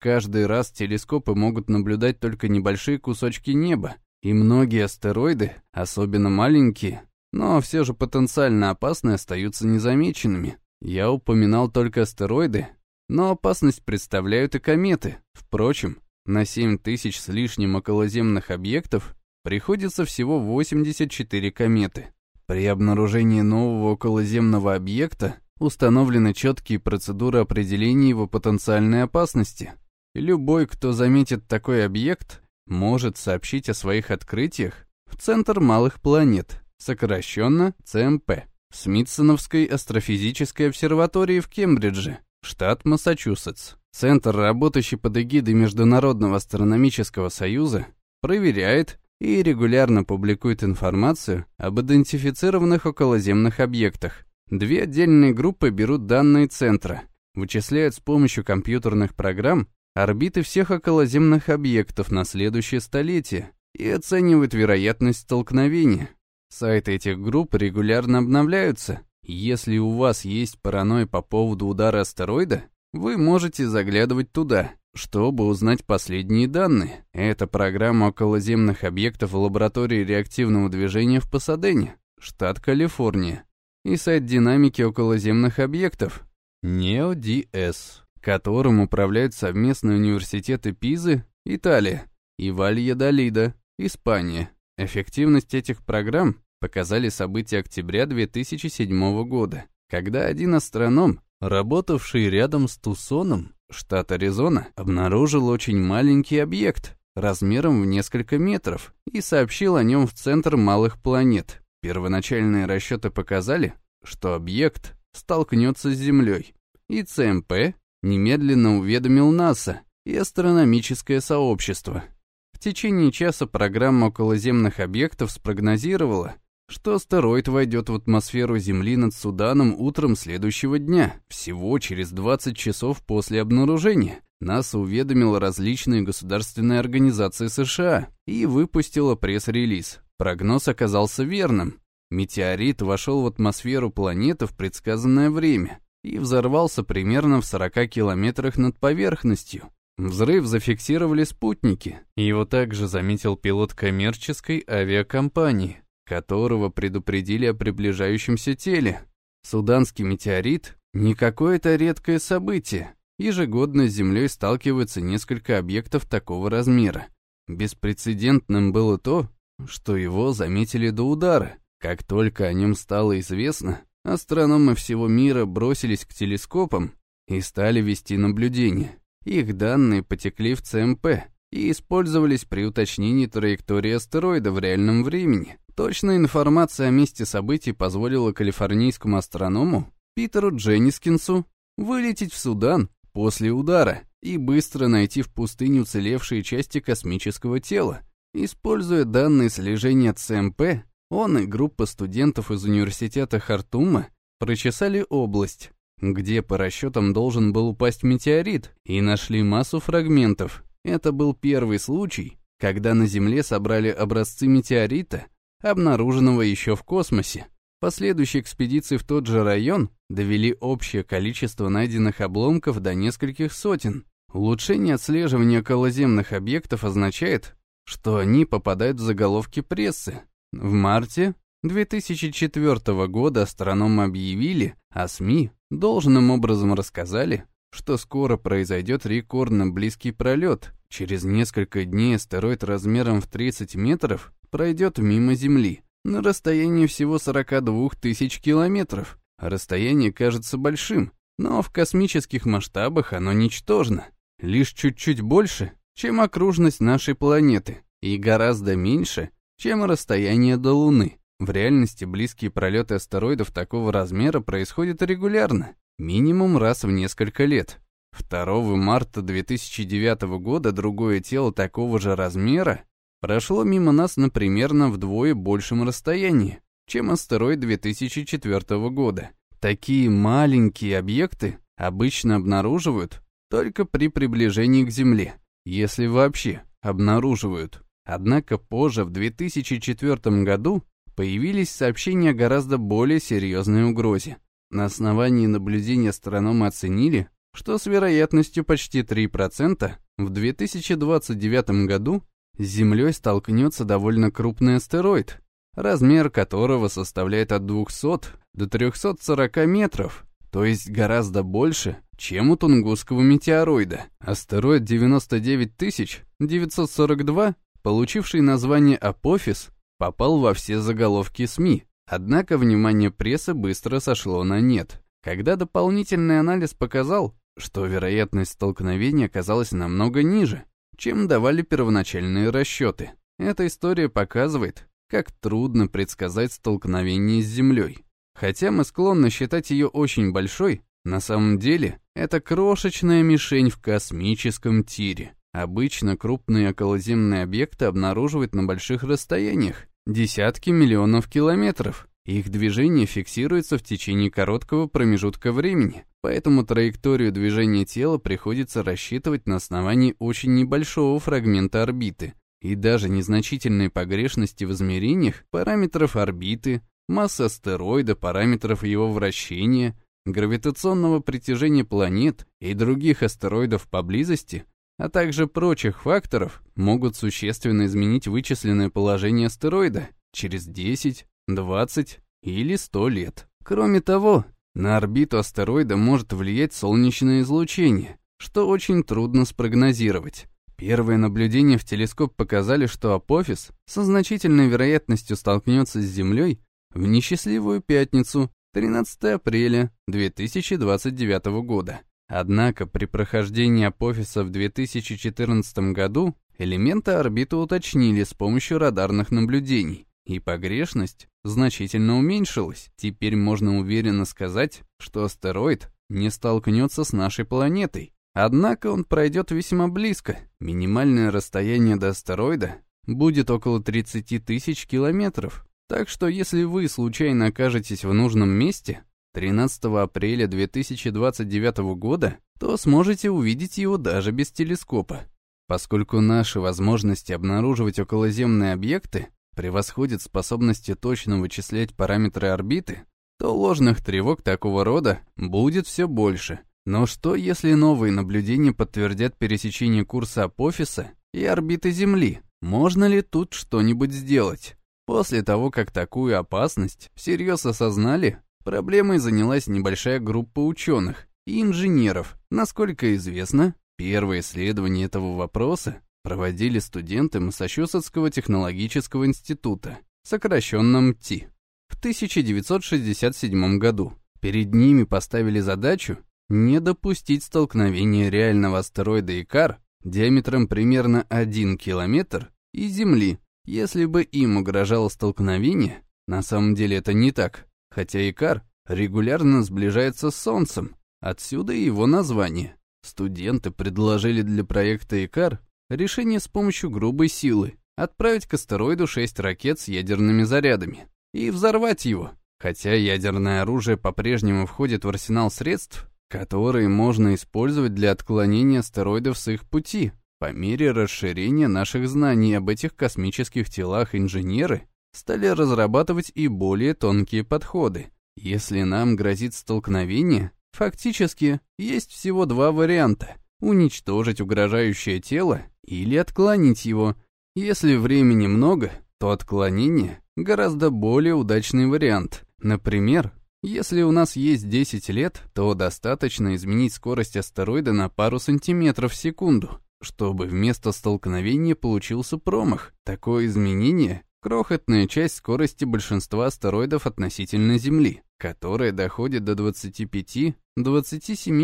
[SPEAKER 1] Каждый раз телескопы могут наблюдать только небольшие кусочки неба, и многие астероиды, особенно маленькие, но все же потенциально опасные остаются незамеченными. Я упоминал только астероиды, но опасность представляют и кометы. Впрочем, на 7 тысяч с лишним околоземных объектов приходится всего 84 кометы. При обнаружении нового околоземного объекта установлены четкие процедуры определения его потенциальной опасности. Любой, кто заметит такой объект, может сообщить о своих открытиях в Центр малых планет, сокращенно ЦМП, Смитсоновской астрофизической обсерватории в Кембридже, штат Массачусетс. Центр, работающий под эгидой Международного астрономического союза, проверяет и регулярно публикует информацию об идентифицированных околоземных объектах. Две отдельные группы берут данные центра, вычисляют с помощью компьютерных программ орбиты всех околоземных объектов на следующее столетие и оценивают вероятность столкновения. Сайты этих групп регулярно обновляются. Если у вас есть паранойя по поводу удара астероида, вы можете заглядывать туда, чтобы узнать последние данные. Это программа околоземных объектов в лаборатории реактивного движения в Пасадене, штат Калифорния. и сайт динамики околоземных объектов NeoDS, которым управляют совместные университеты Пизы, Италия, и Вальедолида, Испания. Эффективность этих программ показали события октября 2007 года, когда один астроном, работавший рядом с Тусоном, штат Аризона, обнаружил очень маленький объект размером в несколько метров и сообщил о нем в Центр малых планет. Первоначальные расчеты показали, что объект столкнется с Землей, и ЦМП немедленно уведомил НАСА и астрономическое сообщество. В течение часа программа околоземных объектов спрогнозировала, что астероид войдет в атмосферу Земли над Суданом утром следующего дня, всего через 20 часов после обнаружения. НАСА уведомила различные государственные организации США и выпустила пресс-релиз. Прогноз оказался верным. Метеорит вошел в атмосферу планеты в предсказанное время и взорвался примерно в 40 километрах над поверхностью. Взрыв зафиксировали спутники. Его также заметил пилот коммерческой авиакомпании, которого предупредили о приближающемся теле. Суданский метеорит — не какое-то редкое событие. Ежегодно с Землей сталкиваются несколько объектов такого размера. Беспрецедентным было то, что его заметили до удара. Как только о нем стало известно, астрономы всего мира бросились к телескопам и стали вести наблюдения. Их данные потекли в ЦМП и использовались при уточнении траектории астероида в реальном времени. Точная информация о месте событий позволила калифорнийскому астроному Питеру Дженнискинсу вылететь в Судан после удара и быстро найти в пустыне уцелевшие части космического тела. Используя данные слежения ЦМП, он и группа студентов из университета Хартума прочесали область, где по расчетам должен был упасть метеорит, и нашли массу фрагментов. Это был первый случай, когда на Земле собрали образцы метеорита, обнаруженного еще в космосе. Последующие экспедиции в тот же район довели общее количество найденных обломков до нескольких сотен. Улучшение отслеживания околоземных объектов означает, что они попадают в заголовки прессы. В марте 2004 года астрономы объявили, а СМИ должным образом рассказали, что скоро произойдет рекордно близкий пролет. Через несколько дней астероид размером в 30 метров пройдет мимо Земли на расстоянии всего 42 тысяч километров. Расстояние кажется большим, но в космических масштабах оно ничтожно. Лишь чуть-чуть больше, чем окружность нашей планеты, и гораздо меньше, чем расстояние до Луны. В реальности близкие пролеты астероидов такого размера происходят регулярно, минимум раз в несколько лет. 2 марта 2009 года другое тело такого же размера прошло мимо нас на примерно вдвое большем расстоянии, чем астероид 2004 года. Такие маленькие объекты обычно обнаруживают только при приближении к Земле, если вообще обнаруживают. Однако позже, в 2004 году, появились сообщения о гораздо более серьезной угрозе. На основании наблюдений астрономы оценили, что с вероятностью почти 3% в 2029 году с Землей столкнется довольно крупный астероид, размер которого составляет от 200 до 340 метров, то есть гораздо больше, чем у Тунгусского метеороида. Астероид 99942, получивший название Апофис, попал во все заголовки СМИ. Однако внимание прессы быстро сошло на нет, когда дополнительный анализ показал, что вероятность столкновения оказалась намного ниже, чем давали первоначальные расчеты. Эта история показывает, как трудно предсказать столкновение с Землей. Хотя мы склонны считать ее очень большой, на самом деле это крошечная мишень в космическом тире. Обычно крупные околоземные объекты обнаруживают на больших расстояниях, десятки миллионов километров. Их движение фиксируется в течение короткого промежутка времени, поэтому траекторию движения тела приходится рассчитывать на основании очень небольшого фрагмента орбиты. И даже незначительные погрешности в измерениях параметров орбиты, массы астероида, параметров его вращения, гравитационного притяжения планет и других астероидов поблизости а также прочих факторов могут существенно изменить вычисленное положение астероида через 10, 20 или 100 лет. Кроме того, на орбиту астероида может влиять солнечное излучение, что очень трудно спрогнозировать. Первые наблюдения в телескоп показали, что Апофис со значительной вероятностью столкнется с Землей в несчастливую пятницу, 13 апреля 2029 года. Однако при прохождении Апофиса в 2014 году элементы орбиты уточнили с помощью радарных наблюдений, и погрешность значительно уменьшилась. Теперь можно уверенно сказать, что астероид не столкнется с нашей планетой. Однако он пройдет весьма близко. Минимальное расстояние до астероида будет около 30 тысяч километров. Так что если вы случайно окажетесь в нужном месте, 13 апреля 2029 года, то сможете увидеть его даже без телескопа. Поскольку наши возможности обнаруживать околоземные объекты превосходят способности точно вычислять параметры орбиты, то ложных тревог такого рода будет все больше. Но что, если новые наблюдения подтвердят пересечение курса Апофиса и орбиты Земли? Можно ли тут что-нибудь сделать? После того, как такую опасность всерьез осознали, Проблемой занялась небольшая группа ученых и инженеров. Насколько известно, первое исследование этого вопроса проводили студенты Массачусетского технологического института, сокращенно МТИ, в 1967 году. Перед ними поставили задачу не допустить столкновения реального астероида Икар диаметром примерно 1 километр и Земли. Если бы им угрожало столкновение, на самом деле это не так, хотя Икар регулярно сближается с Солнцем, отсюда и его название. Студенты предложили для проекта Икар решение с помощью грубой силы отправить к астероиду шесть ракет с ядерными зарядами и взорвать его, хотя ядерное оружие по-прежнему входит в арсенал средств, которые можно использовать для отклонения астероидов с их пути. По мере расширения наших знаний об этих космических телах инженеры стали разрабатывать и более тонкие подходы. Если нам грозит столкновение, фактически есть всего два варианта – уничтожить угрожающее тело или отклонить его. Если времени много, то отклонение – гораздо более удачный вариант. Например, если у нас есть 10 лет, то достаточно изменить скорость астероида на пару сантиметров в секунду, чтобы вместо столкновения получился промах. Такое изменение крохотная часть скорости большинства астероидов относительно Земли, которая доходит до 25-27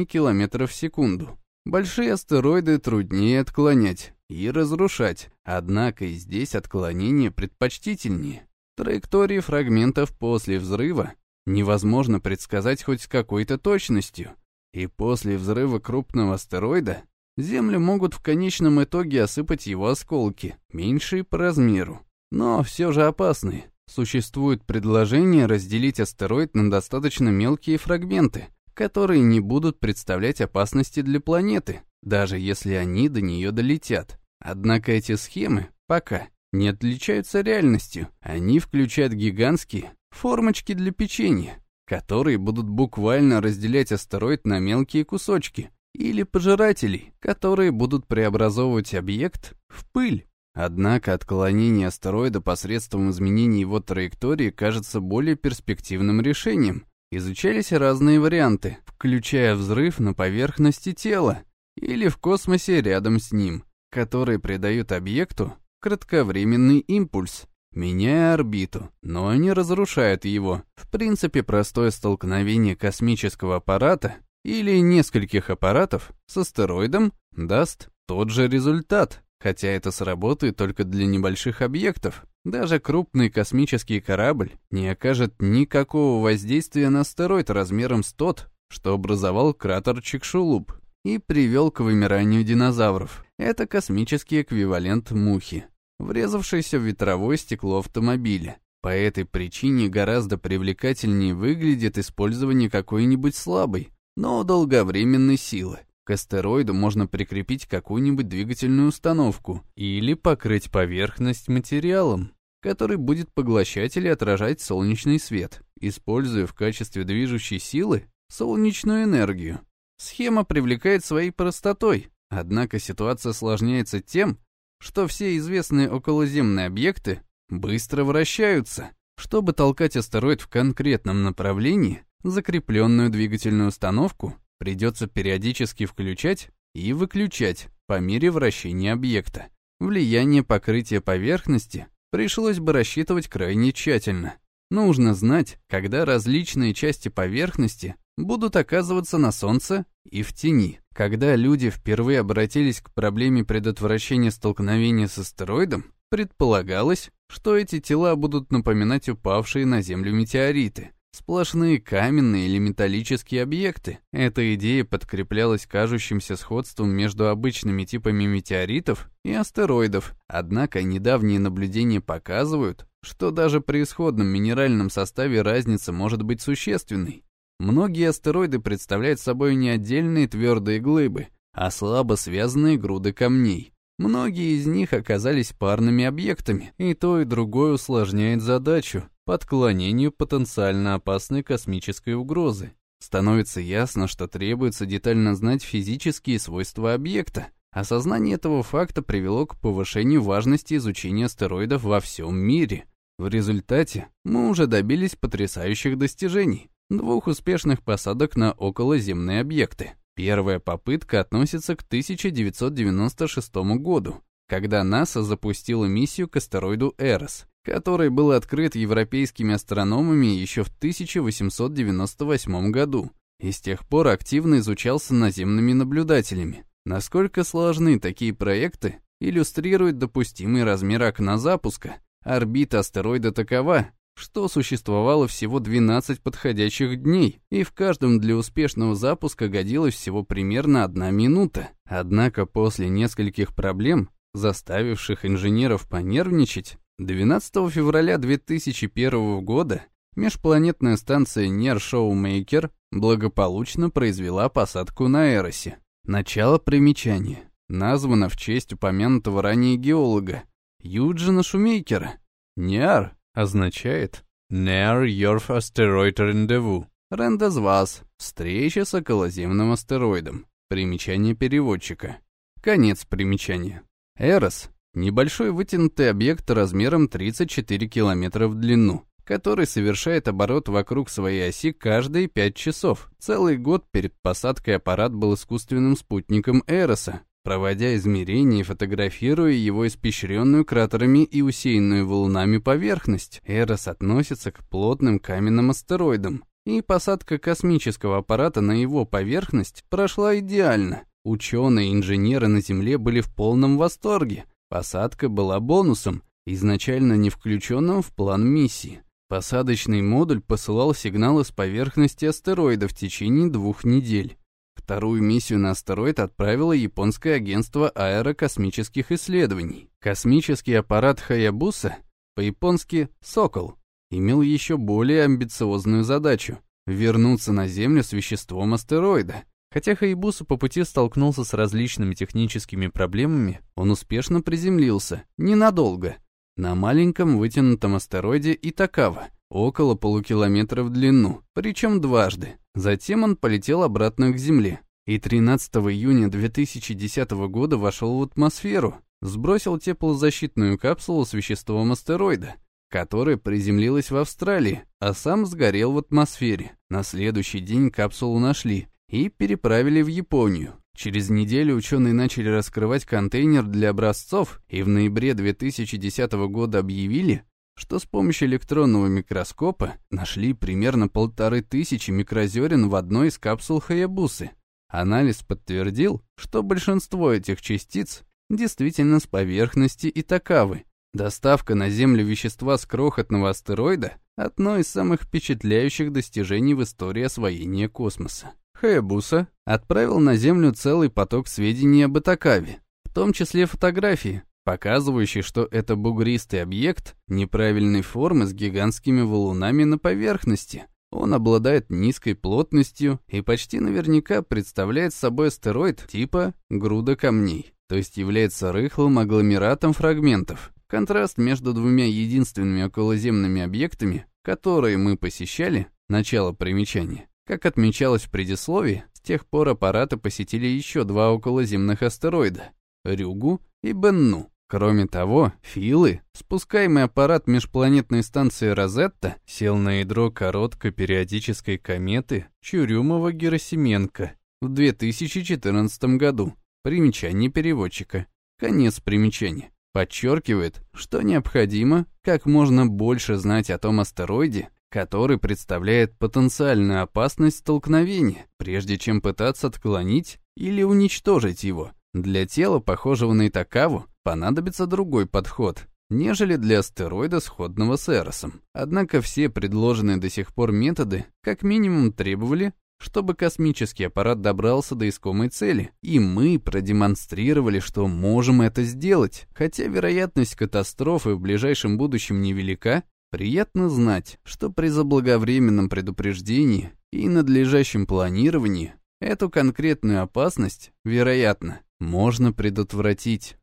[SPEAKER 1] км в секунду. Большие астероиды труднее отклонять и разрушать, однако и здесь отклонение предпочтительнее. Траектории фрагментов после взрыва невозможно предсказать хоть с какой-то точностью, и после взрыва крупного астероида Землю могут в конечном итоге осыпать его осколки, меньшие по размеру но все же опасные. Существует предложение разделить астероид на достаточно мелкие фрагменты, которые не будут представлять опасности для планеты, даже если они до нее долетят. Однако эти схемы пока не отличаются реальностью. Они включают гигантские формочки для печенья, которые будут буквально разделять астероид на мелкие кусочки, или пожирателей, которые будут преобразовывать объект в пыль. Однако отклонение астероида посредством изменения его траектории кажется более перспективным решением. Изучались разные варианты, включая взрыв на поверхности тела или в космосе рядом с ним, которые придают объекту кратковременный импульс, меняя орбиту, но не разрушают его. В принципе, простое столкновение космического аппарата или нескольких аппаратов с астероидом даст тот же результат. Хотя это сработает только для небольших объектов. Даже крупный космический корабль не окажет никакого воздействия на астероид размером с тот, что образовал кратер Чикшулуп и привел к вымиранию динозавров. Это космический эквивалент мухи, врезавшейся в ветровое стекло автомобиля. По этой причине гораздо привлекательнее выглядит использование какой-нибудь слабой, но долговременной силы. К астероиду можно прикрепить какую-нибудь двигательную установку или покрыть поверхность материалом, который будет поглощать или отражать солнечный свет, используя в качестве движущей силы солнечную энергию. Схема привлекает своей простотой, однако ситуация осложняется тем, что все известные околоземные объекты быстро вращаются. Чтобы толкать астероид в конкретном направлении, закрепленную двигательную установку придется периодически включать и выключать по мере вращения объекта. Влияние покрытия поверхности пришлось бы рассчитывать крайне тщательно. Нужно знать, когда различные части поверхности будут оказываться на Солнце и в тени. Когда люди впервые обратились к проблеме предотвращения столкновения с астероидом, предполагалось, что эти тела будут напоминать упавшие на Землю метеориты. Сплошные каменные или металлические объекты. Эта идея подкреплялась кажущимся сходством между обычными типами метеоритов и астероидов, однако недавние наблюдения показывают, что даже при исходном минеральном составе разница может быть существенной. Многие астероиды представляют собой не отдельные твердые глыбы, а слабо связанные груды камней. Многие из них оказались парными объектами, и то и другое усложняет задачу по отклонению потенциально опасной космической угрозы. Становится ясно, что требуется детально знать физические свойства объекта. Осознание этого факта привело к повышению важности изучения астероидов во всем мире. В результате мы уже добились потрясающих достижений двух успешных посадок на околоземные объекты. Первая попытка относится к 1996 году, когда НАСА запустила миссию к астероиду Эрос, который был открыт европейскими астрономами еще в 1898 году и с тех пор активно изучался наземными наблюдателями. Насколько сложны такие проекты, иллюстрирует допустимый размер окна запуска. Орбита астероида такова, что существовало всего 12 подходящих дней, и в каждом для успешного запуска годилось всего примерно одна минута. Однако после нескольких проблем, заставивших инженеров понервничать, 12 февраля 2001 года межпланетная станция Нер Шоумейкер благополучно произвела посадку на Эросе. Начало примечания. Названо в честь упомянутого ранее геолога Юджина Шумейкера. Ниар означает Near Your Asteroid Rendezvous. Рендезваз. Встреча с околоземным астероидом. Примечание переводчика. Конец примечания. Эрос — небольшой вытянутый объект размером 34 километра в длину, который совершает оборот вокруг своей оси каждые 5 часов. Целый год перед посадкой аппарат был искусственным спутником Эроса, проводя измерения и фотографируя его испещренную кратерами и усеянную валунами поверхность. Эрос относится к плотным каменным астероидам, и посадка космического аппарата на его поверхность прошла идеально. Ученые и инженеры на Земле были в полном восторге. Посадка была бонусом, изначально не включенным в план миссии. Посадочный модуль посылал сигналы с поверхности астероида в течение двух недель. Вторую миссию на астероид отправило японское агентство аэрокосмических исследований. Космический аппарат Хаябуса, по-японски «Сокол», имел еще более амбициозную задачу — вернуться на Землю с веществом астероида. Хотя Хаябуса по пути столкнулся с различными техническими проблемами, он успешно приземлился, ненадолго, на маленьком вытянутом астероиде Итакава, около полукилометра в длину, причем дважды. Затем он полетел обратно к Земле. И 13 июня 2010 года вошел в атмосферу, сбросил теплозащитную капсулу с веществом астероида, которая приземлилась в Австралии, а сам сгорел в атмосфере. На следующий день капсулу нашли и переправили в Японию. Через неделю ученые начали раскрывать контейнер для образцов и в ноябре 2010 года объявили, что с помощью электронного микроскопа нашли примерно полторы тысячи микрозерен в одной из капсул Хаябусы. Анализ подтвердил, что большинство этих частиц действительно с поверхности Итакавы. Доставка на Землю вещества с крохотного астероида – одно из самых впечатляющих достижений в истории освоения космоса. Хаябуса отправил на Землю целый поток сведений об Итакаве, в том числе фотографии, показывающий, что это бугристый объект неправильной формы с гигантскими валунами на поверхности. Он обладает низкой плотностью и почти наверняка представляет собой астероид типа груда камней, то есть является рыхлым агломератом фрагментов. Контраст между двумя единственными околоземными объектами, которые мы посещали, начало примечания, как отмечалось в предисловии, с тех пор аппараты посетили еще два околоземных астероида – Рюгу и Бенну. Кроме того, Филы, спускаемый аппарат межпланетной станции Розетта, сел на ядро короткопериодической кометы Чурюмова-Герасименко в 2014 году. Примечание переводчика. Конец примечания. Подчеркивает, что необходимо как можно больше знать о том астероиде, который представляет потенциальную опасность столкновения, прежде чем пытаться отклонить или уничтожить его. Для тела, похожего на Итакаву, понадобится другой подход, нежели для астероида, сходного с Эросом. Однако все предложенные до сих пор методы как минимум требовали, чтобы космический аппарат добрался до искомой цели, и мы продемонстрировали, что можем это сделать. Хотя вероятность катастрофы в ближайшем будущем невелика, приятно знать, что при заблаговременном предупреждении и надлежащем планировании эту конкретную опасность, вероятно, можно предотвратить.